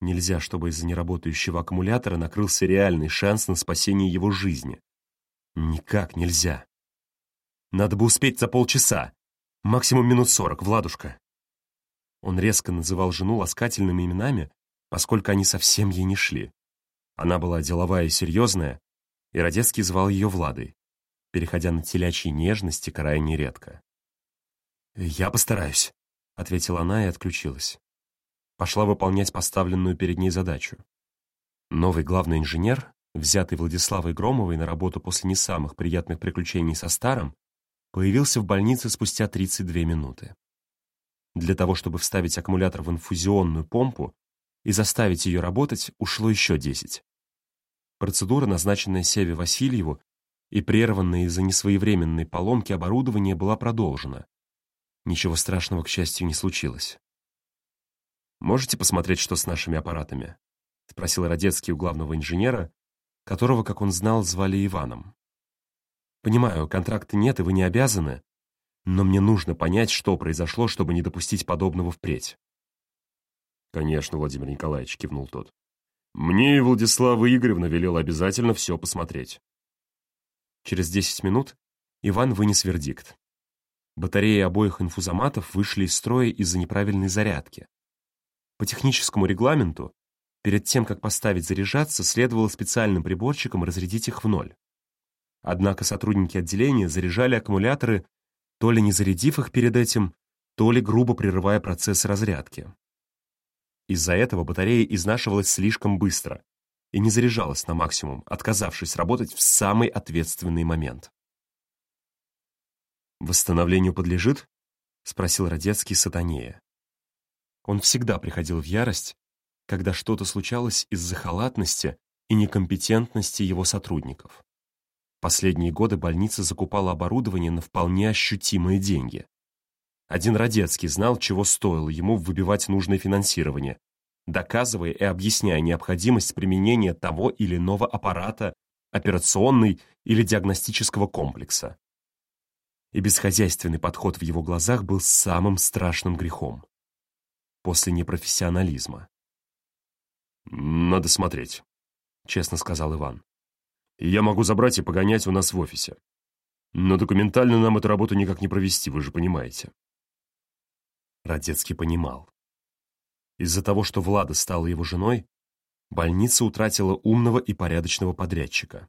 S1: Нельзя, чтобы из-за неработающего аккумулятора накрылся реальный шанс на спасение его жизни. Никак нельзя. Надо бы успеть за полчаса. Максимум минут сорок, Владушка. Он резко называл жену ласкательными именами, поскольку они совсем ей не шли. Она была деловая и серьезная, и Родецкий звал ее Владой, переходя на телячьи нежности крайне редко. «Я постараюсь», — ответила она и отключилась. Пошла выполнять поставленную перед ней задачу. Новый главный инженер, взятый Владиславой Громовой на работу после не самых приятных приключений со старым, появился в больнице спустя 32 минуты. Для того, чтобы вставить аккумулятор в инфузионную помпу, и заставить ее работать ушло еще десять. Процедура, назначенная Севе Васильеву и прерванная из-за несвоевременной поломки оборудования, была продолжена. Ничего страшного, к счастью, не случилось. «Можете посмотреть, что с нашими аппаратами?» — спросил Родецкий у главного инженера, которого, как он знал, звали Иваном. «Понимаю, контракта нет, и вы не обязаны, но мне нужно понять, что произошло, чтобы не допустить подобного впредь». «Конечно, Владимир Николаевич», — кивнул тот. «Мне и Владислава Игоревна велела обязательно все посмотреть». Через десять минут Иван вынес вердикт. Батареи обоих инфузоматов вышли из строя из-за неправильной зарядки. По техническому регламенту, перед тем, как поставить заряжаться, следовало специальным приборчиком разрядить их в ноль. Однако сотрудники отделения заряжали аккумуляторы, то ли не зарядив их перед этим, то ли грубо прерывая процесс разрядки. Из-за этого батарея изнашивалась слишком быстро и не заряжалась на максимум, отказавшись работать в самый ответственный момент. «Восстановлению подлежит?» — спросил Родецкий Сатанея. Он всегда приходил в ярость, когда что-то случалось из-за халатности и некомпетентности его сотрудников. Последние годы больница закупала оборудование на вполне ощутимые деньги. Один Родецкий знал, чего стоило ему выбивать нужное финансирование, доказывая и объясняя необходимость применения того или иного аппарата, операционной или диагностического комплекса. и бесхозяйственный подход в его глазах был самым страшным грехом. После непрофессионализма. «Надо смотреть», — честно сказал Иван. «Я могу забрать и погонять у нас в офисе. Но документально нам эту работу никак не провести, вы же понимаете». Радецкий понимал. Из-за того, что Влада стала его женой, больница утратила умного и порядочного подрядчика.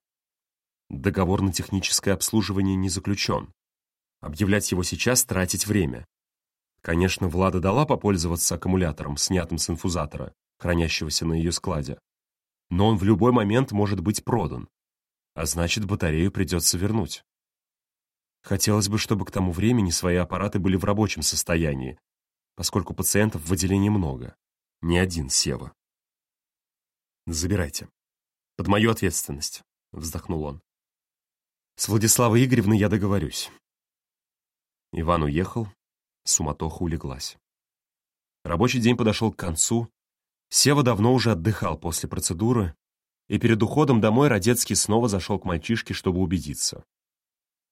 S1: Договор на техническое обслуживание не заключен. Объявлять его сейчас — тратить время. Конечно, Влада дала попользоваться аккумулятором, снятым с инфузатора, хранящегося на ее складе. Но он в любой момент может быть продан, а значит, батарею придется вернуть. Хотелось бы, чтобы к тому времени свои аппараты были в рабочем состоянии, поскольку пациентов в отделении много. Не один Сева. «Забирайте. Под мою ответственность», — вздохнул он. «С Владиславой Игоревной я договорюсь». Иван уехал, суматоха улеглась. Рабочий день подошел к концу, Сева давно уже отдыхал после процедуры, и перед уходом домой Родецкий снова зашел к мальчишке, чтобы убедиться.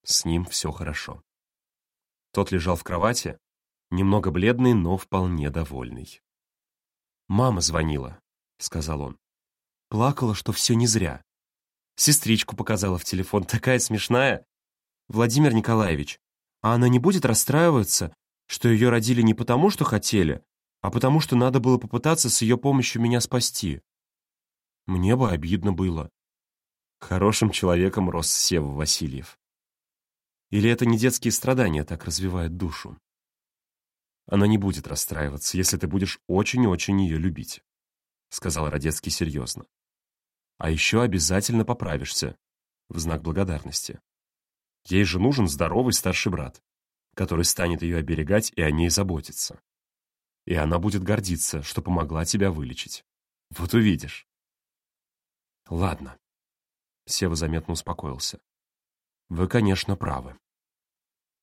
S1: С ним все хорошо. Тот лежал в кровати, немного бледный, но вполне довольный. «Мама звонила», — сказал он. «Плакала, что все не зря. Сестричку показала в телефон, такая смешная. Владимир Николаевич, а она не будет расстраиваться, что ее родили не потому, что хотели, а потому что надо было попытаться с ее помощью меня спасти. Мне бы обидно было. Хорошим человеком рос Сева Васильев. Или это не детские страдания так развивают душу? Она не будет расстраиваться, если ты будешь очень-очень ее любить, сказал Родецкий серьезно. А еще обязательно поправишься, в знак благодарности. Ей же нужен здоровый старший брат, который станет ее оберегать и о ней заботиться и она будет гордиться, что помогла тебя вылечить. Вот увидишь. Ладно. Сева заметно успокоился. Вы, конечно, правы.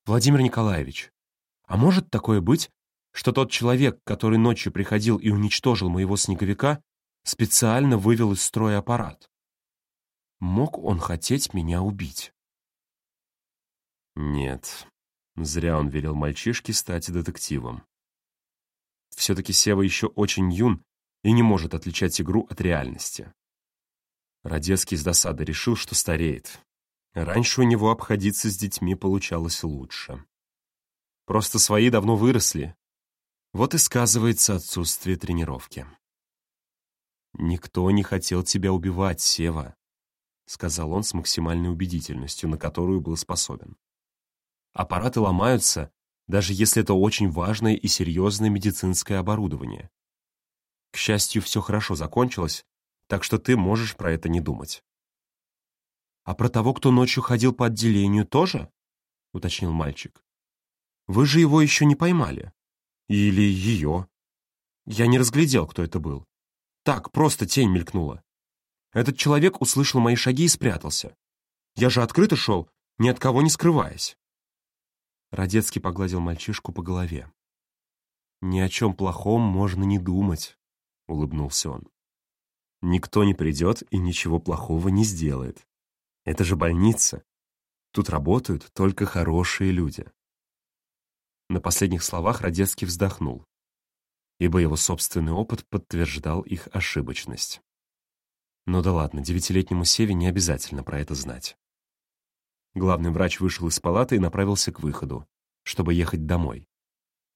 S1: Владимир Николаевич, а может такое быть, что тот человек, который ночью приходил и уничтожил моего снеговика, специально вывел из строя аппарат? Мог он хотеть меня убить? Нет, зря он велел мальчишке стать детективом. Все-таки Сева еще очень юн и не может отличать игру от реальности. Родецкий с досады решил, что стареет. Раньше у него обходиться с детьми получалось лучше. Просто свои давно выросли. Вот и сказывается отсутствие тренировки. «Никто не хотел тебя убивать, Сева», — сказал он с максимальной убедительностью, на которую был способен. «Аппараты ломаются, даже если это очень важное и серьезное медицинское оборудование. К счастью, все хорошо закончилось, так что ты можешь про это не думать. «А про того, кто ночью ходил по отделению, тоже?» — уточнил мальчик. «Вы же его еще не поймали. Или ее. Я не разглядел, кто это был. Так, просто тень мелькнула. Этот человек услышал мои шаги и спрятался. Я же открыто шел, ни от кого не скрываясь. Радецкий погладил мальчишку по голове. «Ни о чем плохом можно не думать», — улыбнулся он. «Никто не придет и ничего плохого не сделает. Это же больница. Тут работают только хорошие люди». На последних словах Радецкий вздохнул, ибо его собственный опыт подтверждал их ошибочность. Ну да ладно, девятилетнему Севе не обязательно про это знать. Главный врач вышел из палаты и направился к выходу, чтобы ехать домой.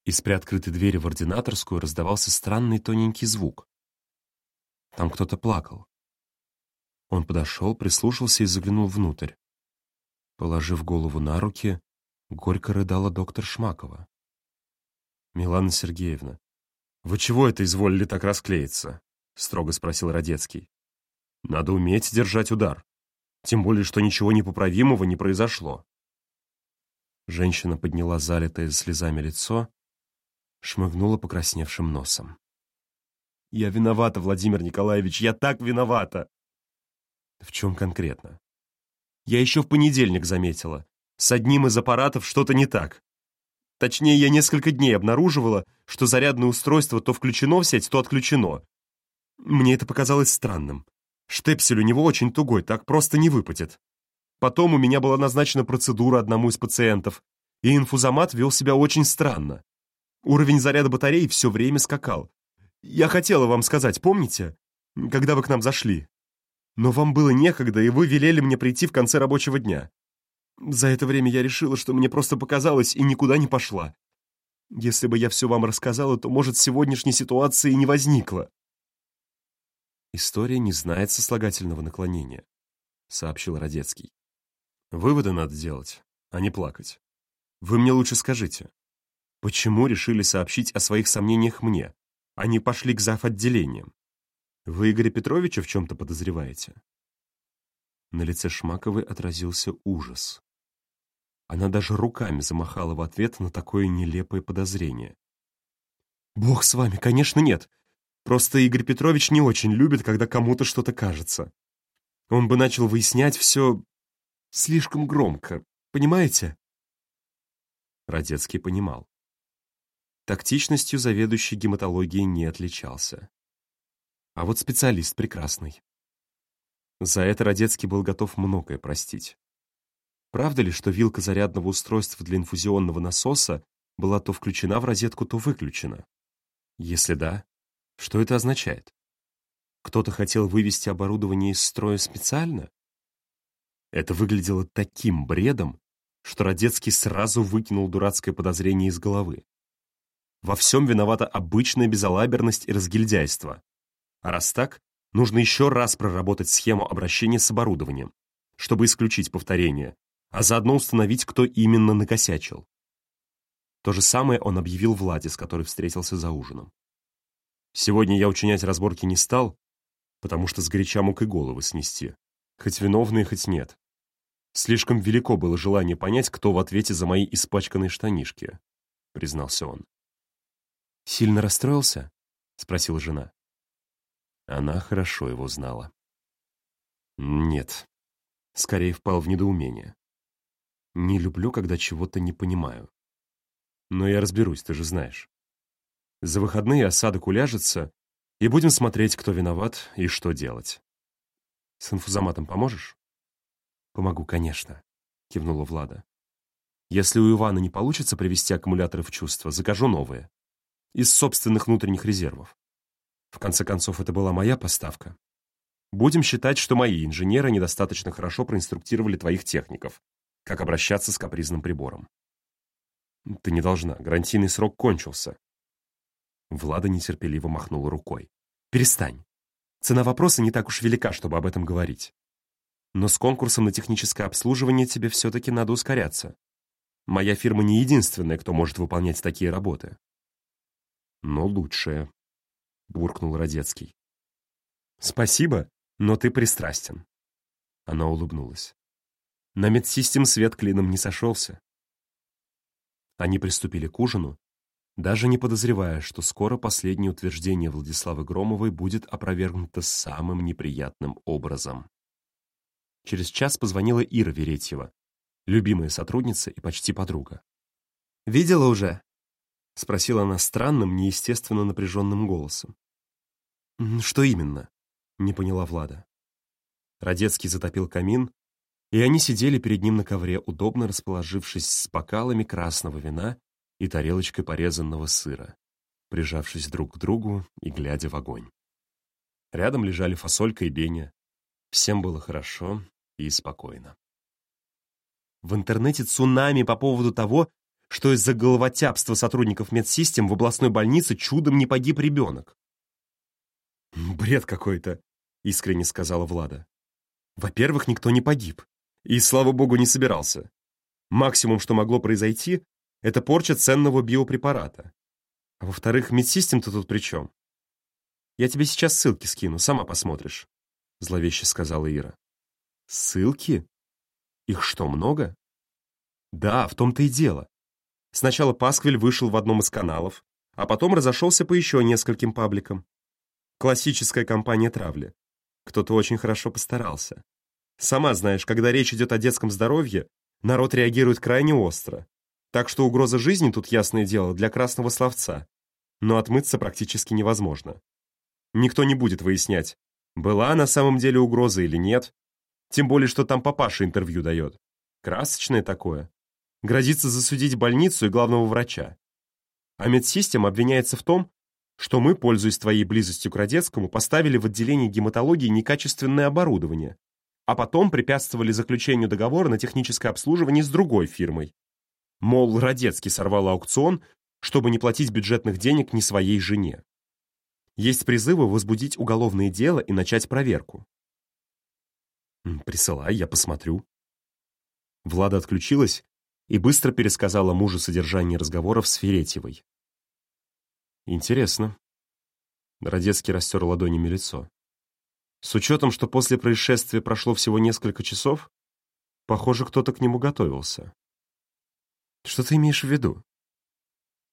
S1: Из приоткрытой двери в ординаторскую раздавался странный тоненький звук. Там кто-то плакал. Он подошел, прислушался и заглянул внутрь. Положив голову на руки, горько рыдала доктор Шмакова. «Милана Сергеевна, вы чего это изволили так расклеиться?» — строго спросил Родецкий. «Надо уметь держать удар. Тем более, что ничего непоправимого не произошло. Женщина подняла залитое слезами лицо, шмыгнула покрасневшим носом. «Я виновата, Владимир Николаевич, я так виновата!» «В чем конкретно?» «Я еще в понедельник заметила. С одним из аппаратов что-то не так. Точнее, я несколько дней обнаруживала, что зарядное устройство то включено в сеть, то отключено. Мне это показалось странным. Штепсель у него очень тугой, так просто не выпадет. Потом у меня была назначена процедура одному из пациентов. и инфузомат вел себя очень странно. Уровень заряда батареи все время скакал. Я хотела вам сказать, помните, когда вы к нам зашли? Но вам было некогда, и вы велели мне прийти в конце рабочего дня. За это время я решила, что мне просто показалось, и никуда не пошла. Если бы я все вам рассказала, то, может, сегодняшней ситуации не возникло. История не знает сослагательного наклонения, сообщил Родецкий. Выводы надо делать, а не плакать. Вы мне лучше скажите, почему решили сообщить о своих сомнениях мне, а не пошли к зав. отделениям? Вы Игоря Петровича в чем-то подозреваете? На лице Шмаковой отразился ужас. Она даже руками замахала в ответ на такое нелепое подозрение. «Бог с вами, конечно, нет. Просто Игорь Петрович не очень любит, когда кому-то что-то кажется. Он бы начал выяснять все слишком громко, понимаете?» Родецкий понимал. Тактичностью заведующий гематологией не отличался. А вот специалист прекрасный. За это Родецкий был готов многое простить. Правда ли, что вилка зарядного устройства для инфузионного насоса была то включена в розетку, то выключена? Если да, что это означает? Кто-то хотел вывести оборудование из строя специально? Это выглядело таким бредом, что Родецкий сразу выкинул дурацкое подозрение из головы. Во всем виновата обычная безалаберность и разгильдяйство. А раз так, нужно еще раз проработать схему обращения с оборудованием, чтобы исключить повторение, а заодно установить, кто именно накосячил. То же самое он объявил Владе, с которой встретился за ужином. Сегодня я учинять разборки не стал, потому что сгоряча мог и головы снести. Хоть виновные, хоть нет. Слишком велико было желание понять, кто в ответе за мои испачканные штанишки, признался он. «Сильно расстроился?» — спросила жена. Она хорошо его знала. Нет, скорее впал в недоумение. Не люблю, когда чего-то не понимаю. Но я разберусь, ты же знаешь. За выходные осадок уляжется, и будем смотреть, кто виноват и что делать. С инфузоматом поможешь? Помогу, конечно, кивнула Влада. Если у Ивана не получится привести аккумуляторы в чувство, закажу новые. Из собственных внутренних резервов. В конце концов, это была моя поставка. Будем считать, что мои инженеры недостаточно хорошо проинструктировали твоих техников, как обращаться с капризным прибором. Ты не должна, гарантийный срок кончился. Влада нетерпеливо махнула рукой. Перестань. Цена вопроса не так уж велика, чтобы об этом говорить. Но с конкурсом на техническое обслуживание тебе все-таки надо ускоряться. Моя фирма не единственная, кто может выполнять такие работы. Но лучшая, — буркнул Родецкий. Спасибо, но ты пристрастен. Она улыбнулась. На медсистем свет клином не сошелся. Они приступили к ужину, даже не подозревая, что скоро последнее утверждение Владиславы Громовой будет опровергнуто самым неприятным образом. Через час позвонила Ира Веретьева, любимая сотрудница и почти подруга. «Видела уже?» — спросила она странным, неестественно напряженным голосом. «Что именно?» — не поняла Влада. Родецкий затопил камин, и они сидели перед ним на ковре, удобно расположившись с бокалами красного вина и тарелочкой порезанного сыра, прижавшись друг к другу и глядя в огонь. Рядом лежали фасолька и Беня. Всем было хорошо и спокойно. В интернете цунами по поводу того, что из-за головотяпства сотрудников медсистем в областной больнице чудом не погиб ребенок. «Бред какой-то», — искренне сказала Влада. «Во-первых, никто не погиб. И, слава богу, не собирался. Максимум, что могло произойти, это порча ценного биопрепарата. А во-вторых, медсистем-то тут при чем? Я тебе сейчас ссылки скину, сама посмотришь, — зловеще сказала Ира. Ссылки? Их что, много? Да, в том-то и дело. Сначала Пасквиль вышел в одном из каналов, а потом разошелся по еще нескольким пабликам. Классическая кампания травли. Кто-то очень хорошо постарался. Сама знаешь, когда речь идет о детском здоровье, народ реагирует крайне остро. Так что угроза жизни тут, ясное дело, для красного словца. Но отмыться практически невозможно. Никто не будет выяснять, была на самом деле угроза или нет. Тем более, что там папаша интервью дает. Красочное такое. грозится засудить больницу и главного врача. А медсистем обвиняется в том, что мы, пользуясь твоей близостью к Родецкому, поставили в отделении гематологии некачественное оборудование, а потом препятствовали заключению договора на техническое обслуживание с другой фирмой. Мол, Родецкий сорвал аукцион, чтобы не платить бюджетных денег ни своей жене. Есть призывы возбудить уголовное дело и начать проверку. «Присылай, я посмотрю». Влада отключилась и быстро пересказала мужу содержание разговоров с Феретьевой. «Интересно». Родецкий растер ладонями лицо. «С учетом, что после происшествия прошло всего несколько часов, похоже, кто-то к нему готовился». «Что ты имеешь в виду?»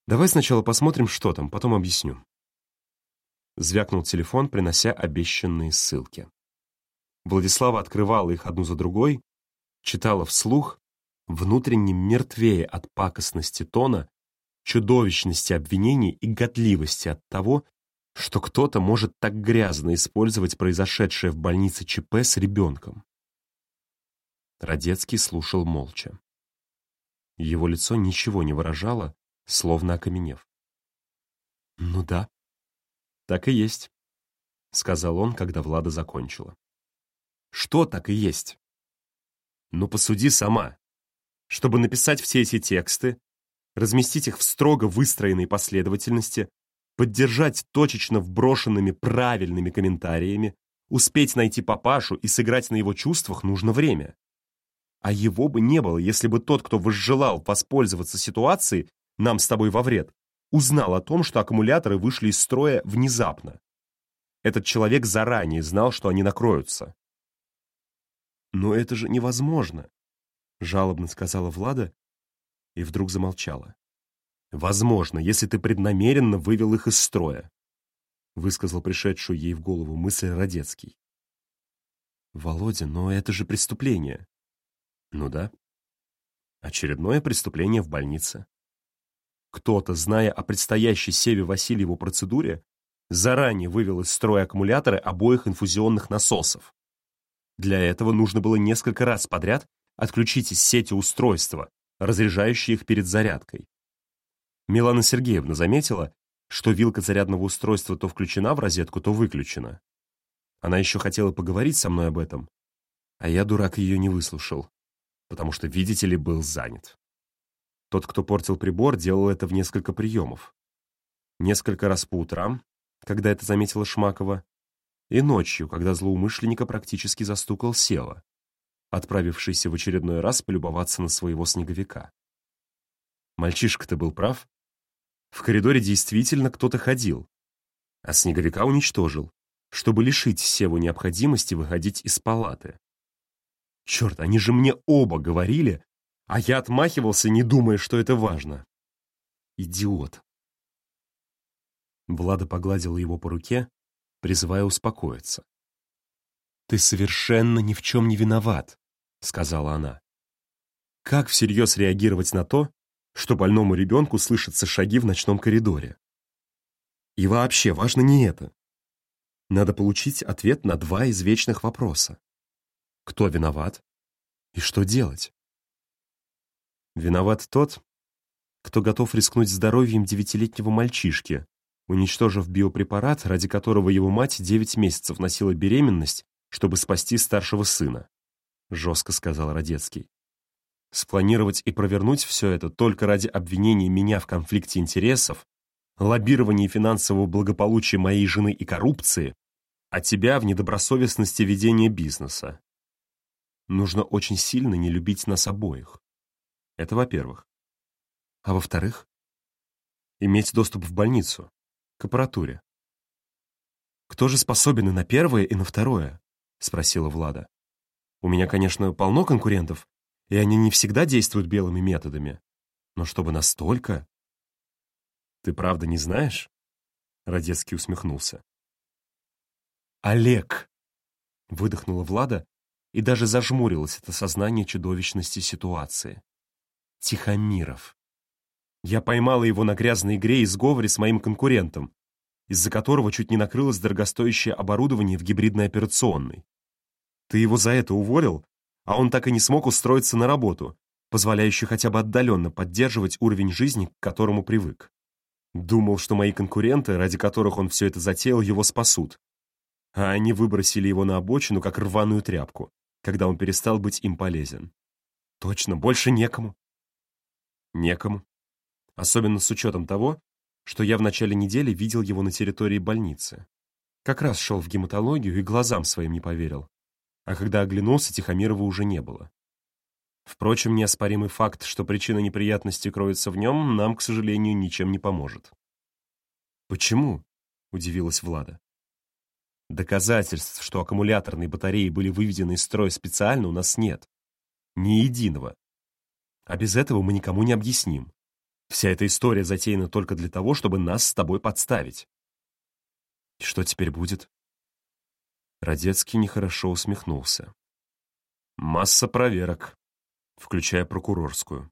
S1: «Давай сначала посмотрим, что там, потом объясню». Звякнул телефон, принося обещанные ссылки. Владислава открывала их одну за другой, читала вслух, внутренне мертвее от пакостности тона, чудовищности обвинений и годливости от того, что кто-то может так грязно использовать произошедшее в больнице ЧП с ребенком. Родецкий слушал молча. Его лицо ничего не выражало, словно окаменев. «Ну да, так и есть», — сказал он, когда Влада закончила. «Что так и есть?» «Ну, посуди сама. Чтобы написать все эти тексты, разместить их в строго выстроенной последовательности, поддержать точечно вброшенными правильными комментариями, успеть найти папашу и сыграть на его чувствах нужно время. А его бы не было, если бы тот, кто возжелал воспользоваться ситуацией, нам с тобой во вред, узнал о том, что аккумуляторы вышли из строя внезапно. Этот человек заранее знал, что они накроются. «Но это же невозможно», — жалобно сказала Влада и вдруг замолчала. «Возможно, если ты преднамеренно вывел их из строя», — высказал пришедшую ей в голову мысль Родецкий. «Володя, но это же преступление». «Ну да. Очередное преступление в больнице. Кто-то, зная о предстоящей Севе Васильеву процедуре, заранее вывел из строя аккумуляторы обоих инфузионных насосов. Для этого нужно было несколько раз подряд отключить из сети устройства, разряжающие их перед зарядкой. Милана Сергеевна заметила, что вилка зарядного устройства то включена в розетку, то выключена. Она еще хотела поговорить со мной об этом, а я, дурак, ее не выслушал, потому что, видите ли, был занят. Тот, кто портил прибор, делал это в несколько приемов. Несколько раз по утрам, когда это заметила Шмакова, и ночью, когда злоумышленника практически застукал Сева, отправившийся в очередной раз полюбоваться на своего снеговика. Мальчишка-то был прав. В коридоре действительно кто-то ходил, а снеговика уничтожил, чтобы лишить Севу необходимости выходить из палаты. Черт, они же мне оба говорили, а я отмахивался, не думая, что это важно. Идиот. Влада погладила его по руке, призывая успокоиться. «Ты совершенно ни в чем не виноват», — сказала она. Как всерьез реагировать на то, что больному ребенку слышатся шаги в ночном коридоре? И вообще, важно не это. Надо получить ответ на два из вечных вопроса. Кто виноват и что делать? Виноват тот, кто готов рискнуть здоровьем девятилетнего мальчишки, уничтожив биопрепарат, ради которого его мать девять месяцев носила беременность, чтобы спасти старшего сына, жестко сказал Родецкий. Спланировать и провернуть все это только ради обвинения меня в конфликте интересов, лоббировании финансового благополучия моей жены и коррупции, а тебя в недобросовестности ведения бизнеса. Нужно очень сильно не любить нас обоих. Это во-первых. А во-вторых, иметь доступ в больницу, к аппаратуре. «Кто же способен и на первое, и на второе?» — спросила Влада. «У меня, конечно, полно конкурентов, и они не всегда действуют белыми методами. Но чтобы настолько...» «Ты правда не знаешь?» — Родецкий усмехнулся. «Олег!» — выдохнула Влада и даже зажмурилась от осознания чудовищности ситуации. Тихомиров. Я поймала его на грязной игре и сговоре с моим конкурентом, из-за которого чуть не накрылось дорогостоящее оборудование в гибридной операционной. Ты его за это уволил, а он так и не смог устроиться на работу, позволяющий хотя бы отдаленно поддерживать уровень жизни, к которому привык. Думал, что мои конкуренты, ради которых он все это затеял, его спасут. А они выбросили его на обочину, как рваную тряпку, когда он перестал быть им полезен. Точно, больше некому. Некому. Особенно с учетом того, что я в начале недели видел его на территории больницы. Как раз шел в гематологию и глазам своим не поверил. А когда оглянулся, Тихомирова уже не было. Впрочем, неоспоримый факт, что причина неприятности кроется в нем, нам, к сожалению, ничем не поможет. «Почему?» — удивилась Влада. «Доказательств, что аккумуляторные батареи были выведены из строя специально, у нас нет. Ни единого. А без этого мы никому не объясним. Вся эта история затеяна только для того, чтобы нас с тобой подставить». «И что теперь будет?» Родецкий нехорошо усмехнулся. «Масса проверок включая прокурорскую.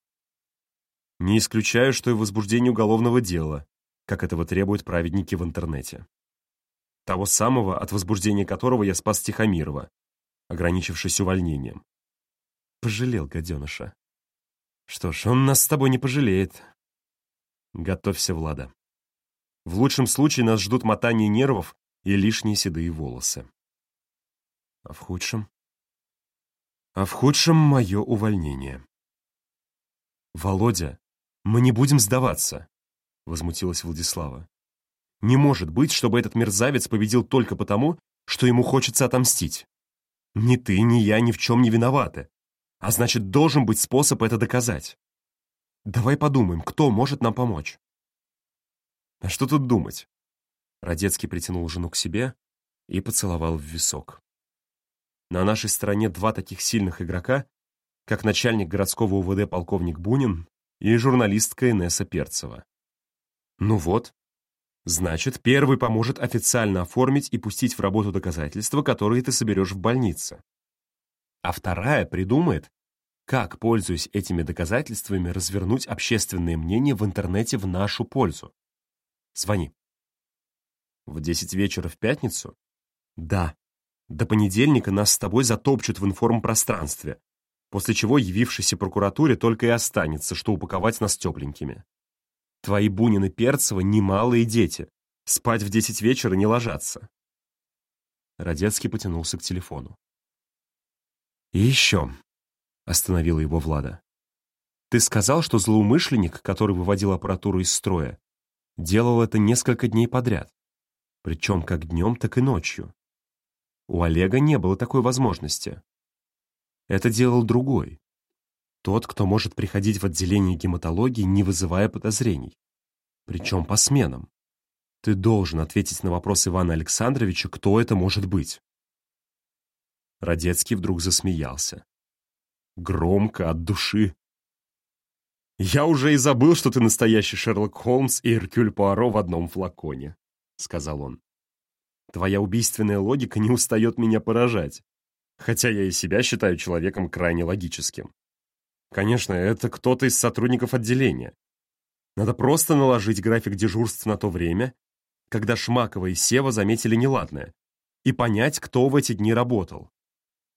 S1: Не исключаю, что и возбуждение уголовного дела, как этого требуют праведники в интернете. Того самого, от возбуждения которого я спас Тихомирова, ограничившись увольнением. Пожалел гаденыша. Что ж, он нас с тобой не пожалеет. Готовься, Влада. В лучшем случае нас ждут мотание нервов и лишние седые волосы. А в худшем? а в худшем — мое увольнение. «Володя, мы не будем сдаваться», — возмутилась Владислава. «Не может быть, чтобы этот мерзавец победил только потому, что ему хочется отомстить. Ни ты, ни я ни в чем не виноваты, а значит, должен быть способ это доказать. Давай подумаем, кто может нам помочь». «А что тут думать?» Родецкий притянул жену к себе и поцеловал в висок. На нашей стороне два таких сильных игрока, как начальник городского УВД полковник Бунин и журналистка Инесса Перцева. Ну вот, значит, первый поможет официально оформить и пустить в работу доказательства, которые ты соберешь в больнице. А вторая придумает, как, пользуясь этими доказательствами, развернуть общественное мнение в интернете в нашу пользу. Звони. В десять вечера в пятницу? Да, до понедельника нас с тобой затопчут в информпространстве, после чего явившейся прокуратуре только и останется, что упаковать нас тепленькими. Твои Бунины Перцева немалые дети, спать в десять вечера не ложатся. Родецкий потянулся к телефону. «И еще», — остановила его Влада, «ты сказал, что злоумышленник, который выводил аппаратуру из строя, делал это несколько дней подряд, причем как днем, так и ночью. У Олега не было такой возможности. Это делал другой. Тот, кто может приходить в отделение гематологии, не вызывая подозрений. Причем по сменам. Ты должен ответить на вопрос Ивана Александровича, кто это может быть. Родецкий вдруг засмеялся. Громко, от души. «Я уже и забыл, что ты настоящий Шерлок Холмс и Эркюль Пуаро в одном флаконе», — сказал он. Твоя убийственная логика не устает меня поражать. Хотя я и себя считаю человеком крайне логическим. Конечно, это кто-то из сотрудников отделения. Надо просто наложить график дежурств на то время, когда Шмакова и Сева заметили неладное, и понять, кто в эти дни работал.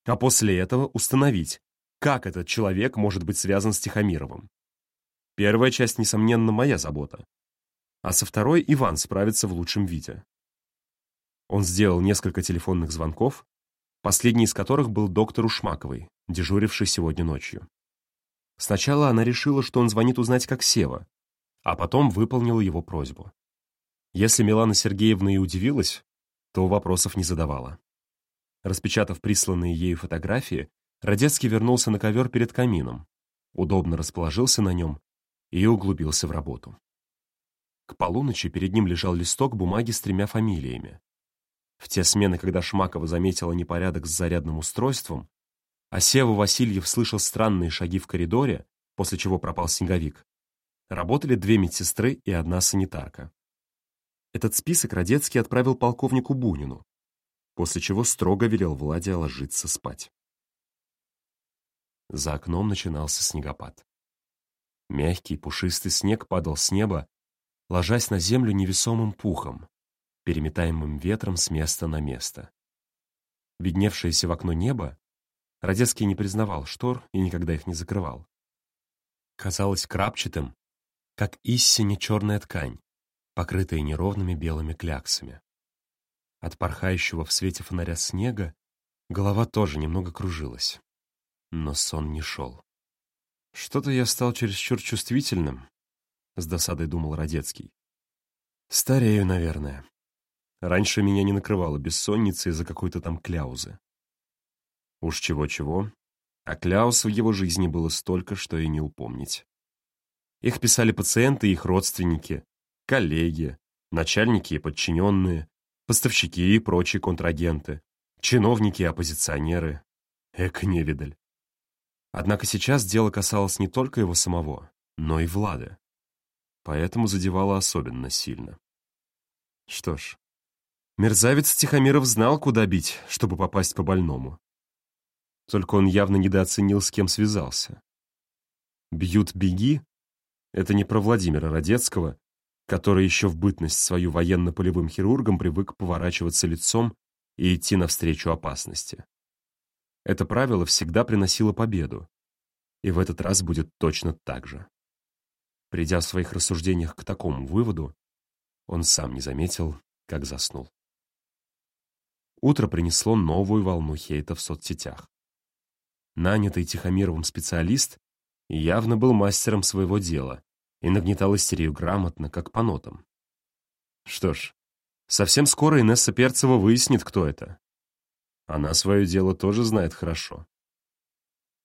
S1: А после этого установить, как этот человек может быть связан с Тихомировым. Первая часть, несомненно, моя забота. А со второй Иван справится в лучшем виде. Он сделал несколько телефонных звонков, последний из которых был доктору Шмаковой, дежурившей сегодня ночью. Сначала она решила, что он звонит узнать, как Сева, а потом выполнила его просьбу. Если Милана Сергеевна и удивилась, то вопросов не задавала. Распечатав присланные ею фотографии, Родецкий вернулся на ковер перед камином, удобно расположился на нем и углубился в работу. К полуночи перед ним лежал листок бумаги с тремя фамилиями в те смены, когда Шмакова заметила непорядок с зарядным устройством, а Сева Васильев слышал странные шаги в коридоре, после чего пропал снеговик, работали две медсестры и одна санитарка. Этот список Родецкий отправил полковнику Бунину, после чего строго велел Владе ложиться спать. За окном начинался снегопад. Мягкий пушистый снег падал с неба, ложась на землю невесомым пухом, переметаемым ветром с места на место. Видневшееся в окно небо, Родецкий не признавал штор и никогда их не закрывал. казалось крапчатым, как истине черная ткань, покрытая неровными белыми кляксами. От порхающего в свете фонаря снега голова тоже немного кружилась. Но сон не шел. «Что-то я стал чересчур чувствительным», — с досадой думал Родецкий. «Старею, наверное. Раньше меня не накрывало бессонница из-за какой-то там кляузы. Уж чего-чего, а кляуз в его жизни было столько, что и не упомнить. Их писали пациенты и их родственники, коллеги, начальники и подчиненные, поставщики и прочие контрагенты, чиновники и оппозиционеры. Эк, невидаль. Однако сейчас дело касалось не только его самого, но и Влады. Поэтому задевало особенно сильно. Что ж, мерзавец Тихомиров знал, куда бить, чтобы попасть по больному. Только он явно недооценил, с кем связался. «Бьют, беги» — это не про Владимира Родецкого, который еще в бытность свою военно-полевым хирургом привык поворачиваться лицом и идти навстречу опасности. Это правило всегда приносило победу, и в этот раз будет точно так же. Придя в своих рассуждениях к такому выводу, он сам не заметил, как заснул. Утро принесло новую волну хейта в соцсетях. Нанятый Тихомировым специалист явно был мастером своего дела и нагнетал истерию грамотно, как по нотам. Что ж, совсем скоро Инесса Перцева выяснит, кто это. Она свое дело тоже знает хорошо.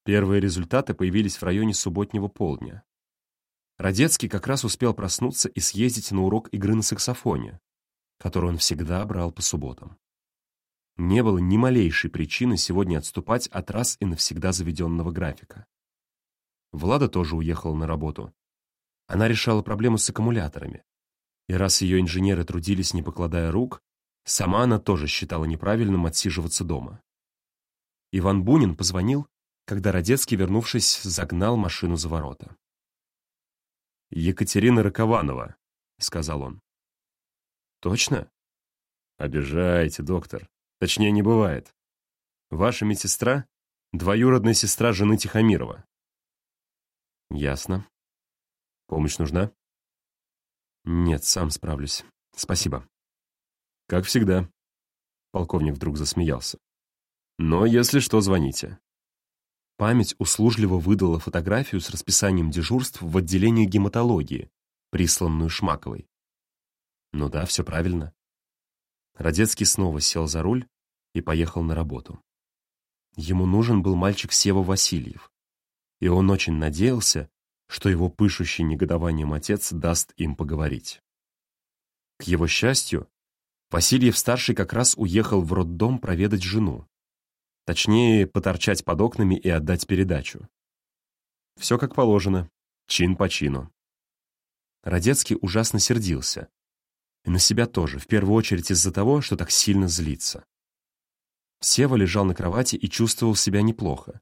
S1: Первые результаты появились в районе субботнего полдня. Родецкий как раз успел проснуться и съездить на урок игры на саксофоне, который он всегда брал по субботам. Не было ни малейшей причины сегодня отступать от раз и навсегда заведенного графика. Влада тоже уехала на работу, она решала проблему с аккумуляторами. И раз ее инженеры трудились, не покладая рук, сама она тоже считала неправильным отсиживаться дома. Иван Бунин позвонил, когда Родецкий, вернувшись, загнал машину за ворота. «Екатерина Рокованова», — сказал он. «Точно?» «Обижаете, доктор. Точнее, не бывает. Ваша медсестра — двоюродная сестра жены Тихомирова». «Ясно. Помощь нужна? Нет, сам справлюсь. Спасибо. Как всегда. Полковник вдруг засмеялся. Но если что, звоните. Память услужливо выдала фотографию с расписанием дежурств в отделении гематологии, присланную Шмаковой. Ну да, все правильно. Родецкий снова сел за руль и поехал на работу. Ему нужен был мальчик Сева Васильев, и он очень надеялся, что его пышущий негодованием отец даст им поговорить. К его счастью, Васильев-старший как раз уехал в роддом проведать жену. Точнее, поторчать под окнами и отдать передачу. Все как положено, чин по чину. Родецкий ужасно сердился. И на себя тоже, в первую очередь из-за того, что так сильно злится. Сева лежал на кровати и чувствовал себя неплохо.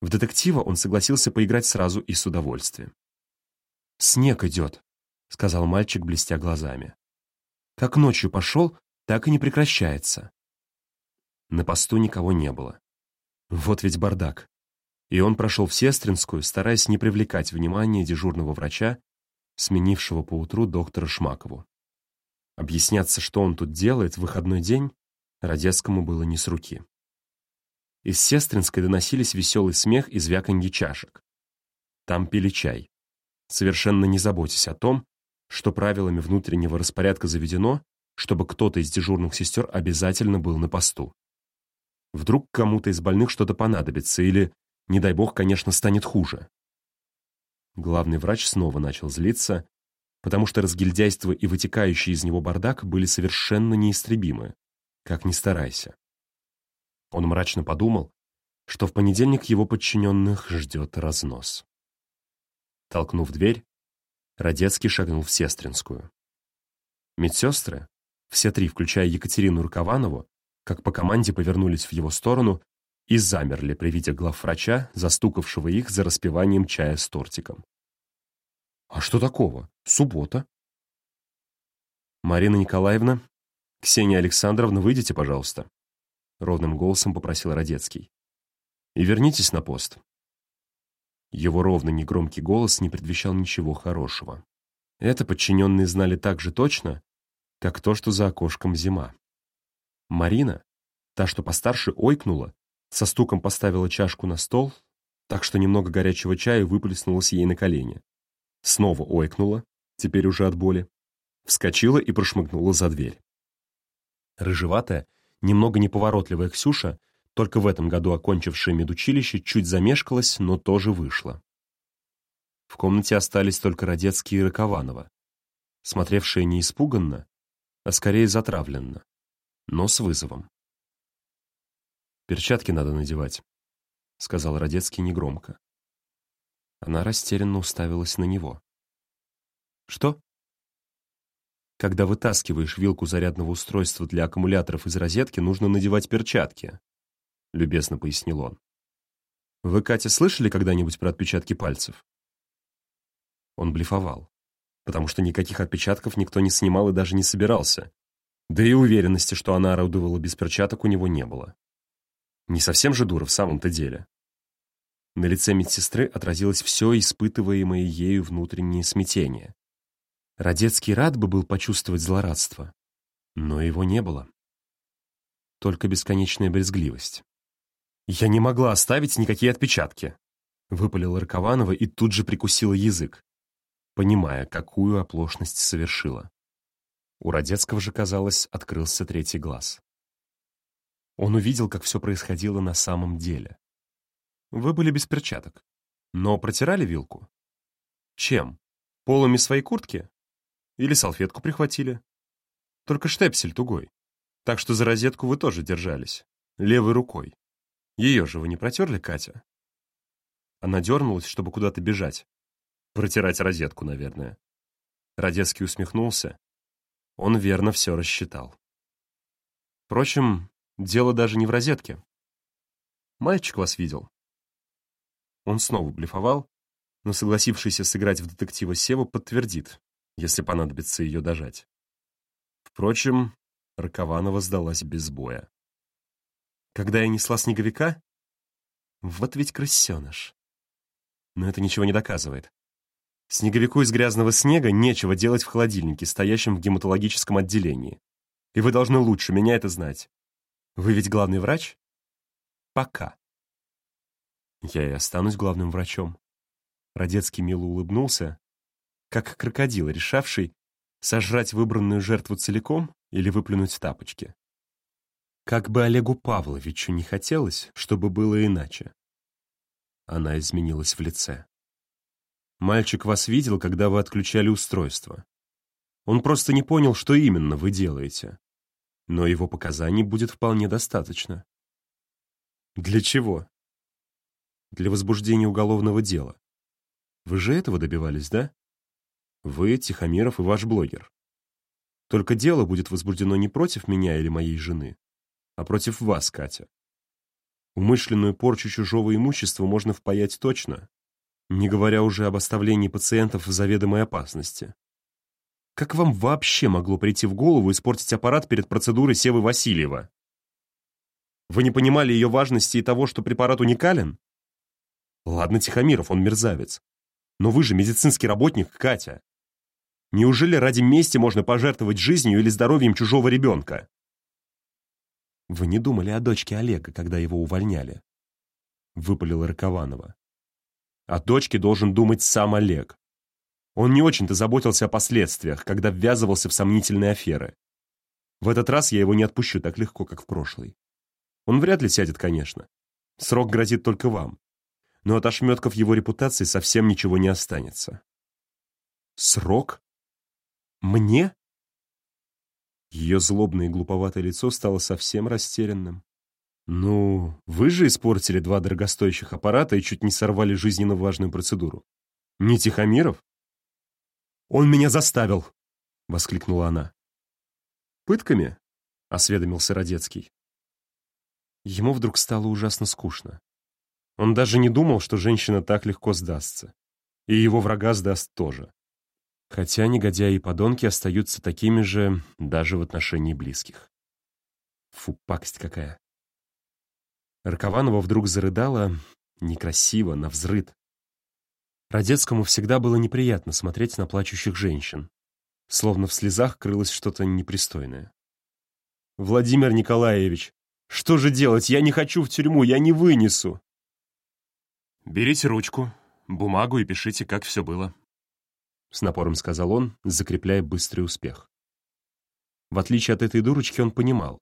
S1: В детектива он согласился поиграть сразу и с удовольствием. «Снег идет», — сказал мальчик, блестя глазами. «Как ночью пошел, так и не прекращается». На посту никого не было. Вот ведь бардак. И он прошел в Сестринскую, стараясь не привлекать внимания дежурного врача, сменившего поутру доктора Шмакову. Объясняться, что он тут делает в выходной день, Родецкому было не с руки. Из Сестринской доносились веселый смех и звяканье чашек. Там пили чай, совершенно не заботясь о том, что правилами внутреннего распорядка заведено, чтобы кто-то из дежурных сестер обязательно был на посту. Вдруг кому-то из больных что-то понадобится или, не дай бог, конечно, станет хуже. Главный врач снова начал злиться, потому что разгильдяйство и вытекающий из него бардак были совершенно неистребимы, как ни старайся. Он мрачно подумал, что в понедельник его подчиненных ждет разнос. Толкнув дверь, Родецкий шагнул в Сестринскую. Медсестры, все три, включая Екатерину Рукаванову, как по команде повернулись в его сторону и замерли при виде главврача, застукавшего их за распиванием чая с тортиком. «А что такого? Суббота?» «Марина Николаевна, Ксения Александровна, выйдите, пожалуйста», — ровным голосом попросил Родецкий. «И вернитесь на пост». Его ровный негромкий голос не предвещал ничего хорошего. Это подчиненные знали так же точно, как то, что за окошком зима. Марина, та, что постарше, ойкнула, со стуком поставила чашку на стол, так что немного горячего чая выплеснулось ей на колени. Снова ойкнула, теперь уже от боли, вскочила и прошмыгнула за дверь. Рыжеватая, немного неповоротливая Ксюша, только в этом году окончившая медучилище, чуть замешкалась, но тоже вышла. В комнате остались только Родецкий и Рокованова, смотревшие не испуганно, а скорее затравленно, но с вызовом. «Перчатки надо надевать», — сказал Родецкий негромко. Она растерянно уставилась на него. «Что?» Когда вытаскиваешь вилку зарядного устройства для аккумуляторов из розетки, нужно надевать перчатки, — любезно пояснил он. Вы, Катя, слышали когда-нибудь про отпечатки пальцев? Он блефовал, потому что никаких отпечатков никто не снимал и даже не собирался. Да и уверенности, что она орудовала без перчаток, у него не было. Не совсем же дура в самом-то деле. На лице медсестры отразилось все испытываемое ею внутреннее смятение. Радецкий рад бы был почувствовать злорадство, но его не было. Только бесконечная брезгливость. «Я не могла оставить никакие отпечатки», — выпалила Рокованова и тут же прикусила язык, понимая, какую оплошность совершила. У Радецкого же, казалось, открылся третий глаз. Он увидел, как все происходило на самом деле. Вы были без перчаток, но протирали вилку? Чем? Полами своей куртки? Или салфетку прихватили? Только штепсель тугой. Так что за розетку вы тоже держались. Левой рукой. Ее же вы не протерли, Катя? Она дернулась, чтобы куда-то бежать. Протирать розетку, наверное. Радецкий усмехнулся. Он верно все рассчитал. Впрочем, Дело даже не в розетке. Мальчик вас видел. Он снова блефовал, но согласившийся сыграть в детектива Сева подтвердит, если понадобится ее дожать. Впрочем, Рокованова сдалась без боя. Когда я несла снеговика? Вот ведь крысеныш. Но это ничего не доказывает. Снеговику из грязного снега нечего делать в холодильнике, стоящем в гематологическом отделении. И вы должны лучше меня это знать. Вы ведь главный врач? Пока. Я и останусь главным врачом. Родецкий мило улыбнулся, как крокодил, решавший сожрать выбранную жертву целиком или выплюнуть тапочки. Как бы Олегу Павловичу не хотелось, чтобы было иначе. Она изменилась в лице. Мальчик вас видел, когда вы отключали устройство. Он просто не понял, что именно вы делаете но его показаний будет вполне достаточно. Для чего? Для возбуждения уголовного дела. Вы же этого добивались, да? Вы, Тихомиров и ваш блогер. Только дело будет возбуждено не против меня или моей жены, а против вас, Катя. Умышленную порчу чужого имущества можно впаять точно, не говоря уже об оставлении пациентов в заведомой опасности. Как вам вообще могло прийти в голову испортить аппарат перед процедурой Севы Васильева? Вы не понимали ее важности и того, что препарат уникален? Ладно, Тихомиров, он мерзавец. Но вы же медицинский работник, Катя. Неужели ради мести можно пожертвовать жизнью или здоровьем чужого ребенка? Вы не думали о дочке Олега, когда его увольняли? Выпалила Рокованова. О дочке должен думать сам Олег. Он не очень-то заботился о последствиях, когда ввязывался в сомнительные аферы. В этот раз я его не отпущу так легко, как в прошлый. Он вряд ли сядет, конечно. Срок грозит только вам. Но от ошметков его репутации совсем ничего не останется. Срок? Мне? Ее злобное и глуповатое лицо стало совсем растерянным. «Ну, вы же испортили два дорогостоящих аппарата и чуть не сорвали жизненно важную процедуру. Не Тихомиров?» «Он меня заставил!» — воскликнула она. «Пытками?» — осведомился Родецкий. Ему вдруг стало ужасно скучно. Он даже не думал, что женщина так легко сдастся. И его врага сдаст тоже. Хотя негодяи и подонки остаются такими же даже в отношении близких. Фу, пакость какая. Рокованова вдруг зарыдала некрасиво, навзрыд. Родецкому всегда было неприятно смотреть на плачущих женщин, словно в слезах крылось что-то непристойное. «Владимир Николаевич, что же делать? Я не хочу в тюрьму, я не вынесу!» «Берите ручку, бумагу и пишите, как все было», — с напором сказал он, закрепляя быстрый успех. В отличие от этой дурочки он понимал,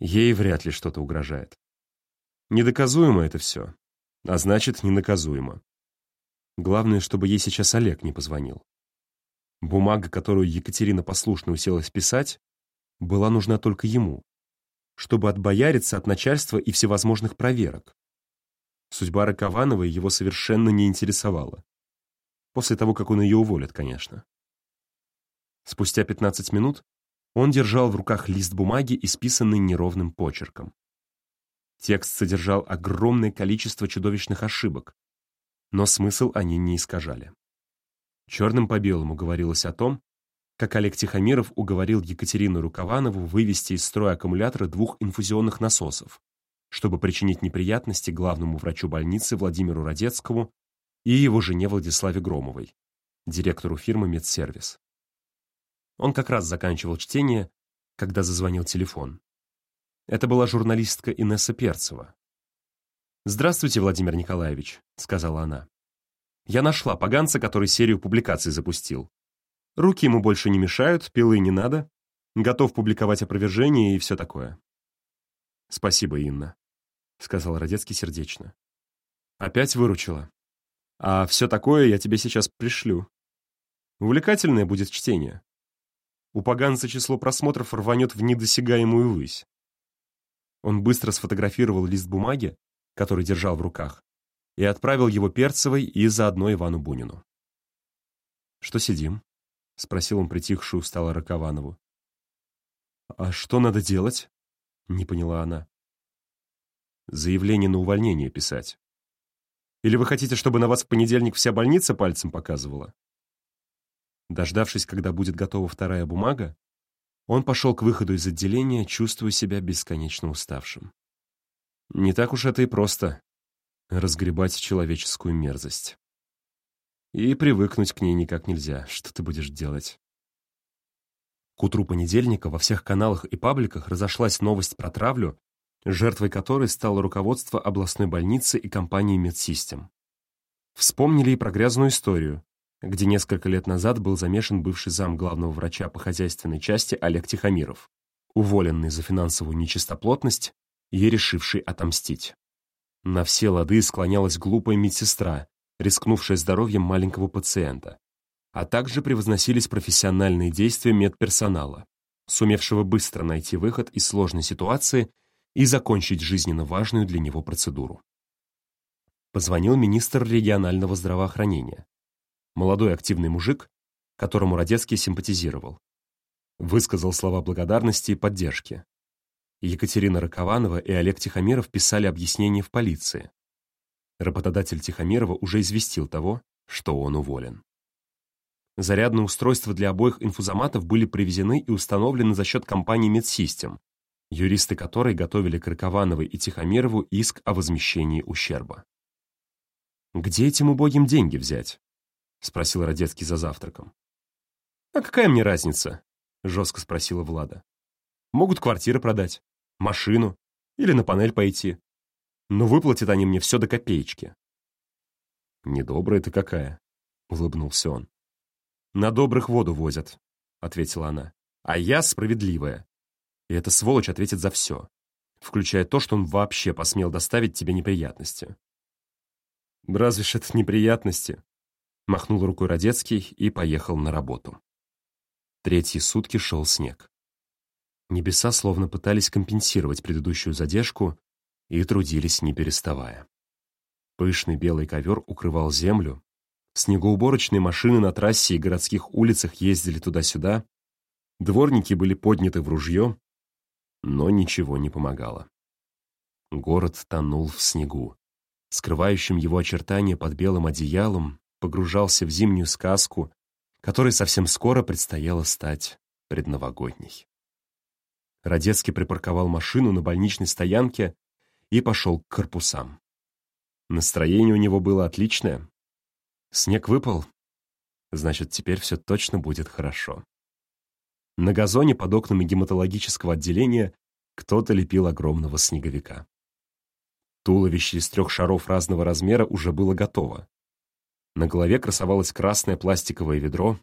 S1: ей вряд ли что-то угрожает. Недоказуемо это все, а значит, ненаказуемо. Главное, чтобы ей сейчас Олег не позвонил. Бумага, которую Екатерина послушно уселась писать, была нужна только ему, чтобы отбояриться от начальства и всевозможных проверок. Судьба Роковановой его совершенно не интересовала. После того, как он ее уволит, конечно. Спустя 15 минут он держал в руках лист бумаги, исписанный неровным почерком. Текст содержал огромное количество чудовищных ошибок, но смысл они не искажали. Черным по белому говорилось о том, как Олег Тихомиров уговорил Екатерину Рукованову вывести из строя аккумуляторы двух инфузионных насосов, чтобы причинить неприятности главному врачу больницы Владимиру Родецкому и его жене Владиславе Громовой, директору фирмы «Медсервис». Он как раз заканчивал чтение, когда зазвонил телефон. Это была журналистка Инесса Перцева. «Здравствуйте, Владимир Николаевич», — сказала она. «Я нашла поганца, который серию публикаций запустил. Руки ему больше не мешают, пилы не надо. Готов публиковать опровержение и все такое». «Спасибо, Инна», — сказал Родецкий сердечно. «Опять выручила. А все такое я тебе сейчас пришлю. Увлекательное будет чтение. У поганца число просмотров рванет в недосягаемую высь». Он быстро сфотографировал лист бумаги, который держал в руках, и отправил его Перцевой и заодно Ивану Бунину. «Что сидим?» — спросил он притихшую устало Ракованову. «А что надо делать?» — не поняла она. «Заявление на увольнение писать. Или вы хотите, чтобы на вас в понедельник вся больница пальцем показывала?» Дождавшись, когда будет готова вторая бумага, он пошел к выходу из отделения, чувствуя себя бесконечно уставшим. Не так уж это и просто — разгребать человеческую мерзость. И привыкнуть к ней никак нельзя. Что ты будешь делать? К утру понедельника во всех каналах и пабликах разошлась новость про травлю, жертвой которой стало руководство областной больницы и компании «Медсистем». Вспомнили и про грязную историю, где несколько лет назад был замешан бывший зам главного врача по хозяйственной части Олег Тихомиров, уволенный за финансовую нечистоплотность и решивший отомстить. На все лады склонялась глупая медсестра, рискнувшая здоровьем маленького пациента, а также превозносились профессиональные действия медперсонала, сумевшего быстро найти выход из сложной ситуации и закончить жизненно важную для него процедуру. Позвонил министр регионального здравоохранения. Молодой активный мужик, которому Родецкий симпатизировал. Высказал слова благодарности и поддержки. Екатерина Рокованова и Олег Тихомиров писали объяснение в полиции. Работодатель Тихомирова уже известил того, что он уволен. Зарядные устройства для обоих инфузоматов были привезены и установлены за счет компании «Медсистем», юристы которой готовили к Роковановой и Тихомирову иск о возмещении ущерба. «Где этим убогим деньги взять?» — спросил Родецкий за завтраком. «А какая мне разница?» — жестко спросила Влада. «Могут квартиры продать машину или на панель пойти. Но выплатят они мне все до копеечки. «Недобрая ты какая», — улыбнулся он. «На добрых воду возят», — ответила она. «А я справедливая. И эта сволочь ответит за все, включая то, что он вообще посмел доставить тебе неприятности». «Разве ж это неприятности?» Махнул рукой Родецкий и поехал на работу. Третьи сутки шел снег. Небеса словно пытались компенсировать предыдущую задержку и трудились не переставая. Пышный белый ковер укрывал землю, снегоуборочные машины на трассе и городских улицах ездили туда-сюда, дворники были подняты в ружье, но ничего не помогало. Город тонул в снегу. Скрывающим его очертания под белым одеялом погружался в зимнюю сказку, которой совсем скоро предстояло стать предновогодней. Родецкий припарковал машину на больничной стоянке и пошел к корпусам. Настроение у него было отличное. Снег выпал, значит, теперь все точно будет хорошо. На газоне под окнами гематологического отделения кто-то лепил огромного снеговика. Туловище из трех шаров разного размера уже было готово. На голове красовалось красное пластиковое ведро,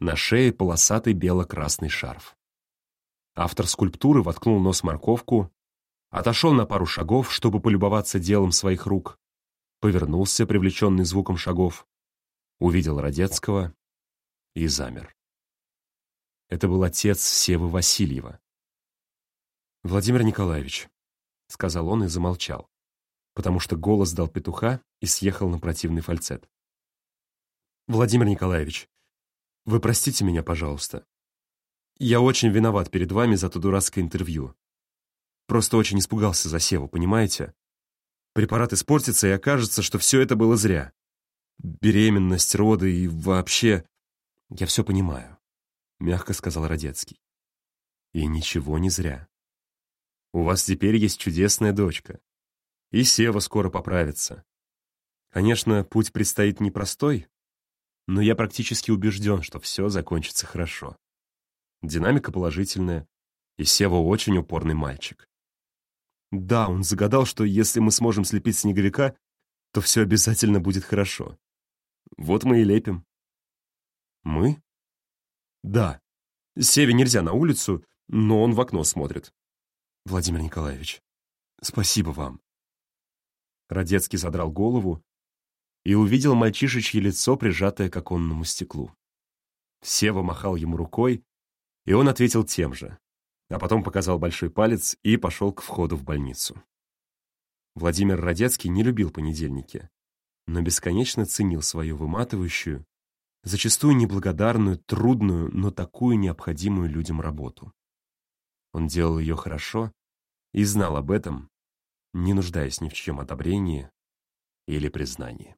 S1: на шее полосатый бело-красный шарф. Автор скульптуры воткнул нос морковку, отошел на пару шагов, чтобы полюбоваться делом своих рук, повернулся, привлеченный звуком шагов, увидел Родецкого и замер. Это был отец Севы Васильева. «Владимир Николаевич», — сказал он и замолчал, потому что голос дал петуха и съехал на противный фальцет. «Владимир Николаевич, вы простите меня, пожалуйста. Я очень виноват перед вами за то дурацкое интервью. Просто очень испугался за Севу, понимаете? Препарат испортится, и окажется, что все это было зря. Беременность, роды и вообще... Я все понимаю, — мягко сказал Родецкий. И ничего не зря. У вас теперь есть чудесная дочка. И Сева скоро поправится. Конечно, путь предстоит непростой, но я практически убежден, что все закончится хорошо. Динамика положительная, и Сева очень упорный мальчик. Да, он загадал, что если мы сможем слепить снеговика, то все обязательно будет хорошо. Вот мы и лепим. Мы? Да. Севе нельзя на улицу, но он в окно смотрит. Владимир Николаевич, спасибо вам. Родецкий задрал голову и увидел мальчишечье лицо, прижатое к оконному стеклу. Сева махал ему рукой, и он ответил тем же, а потом показал большой палец и пошел к входу в больницу. Владимир Родецкий не любил понедельники, но бесконечно ценил свою выматывающую, зачастую неблагодарную, трудную, но такую необходимую людям работу. Он делал ее хорошо и знал об этом, не нуждаясь ни в чьем одобрении или признании.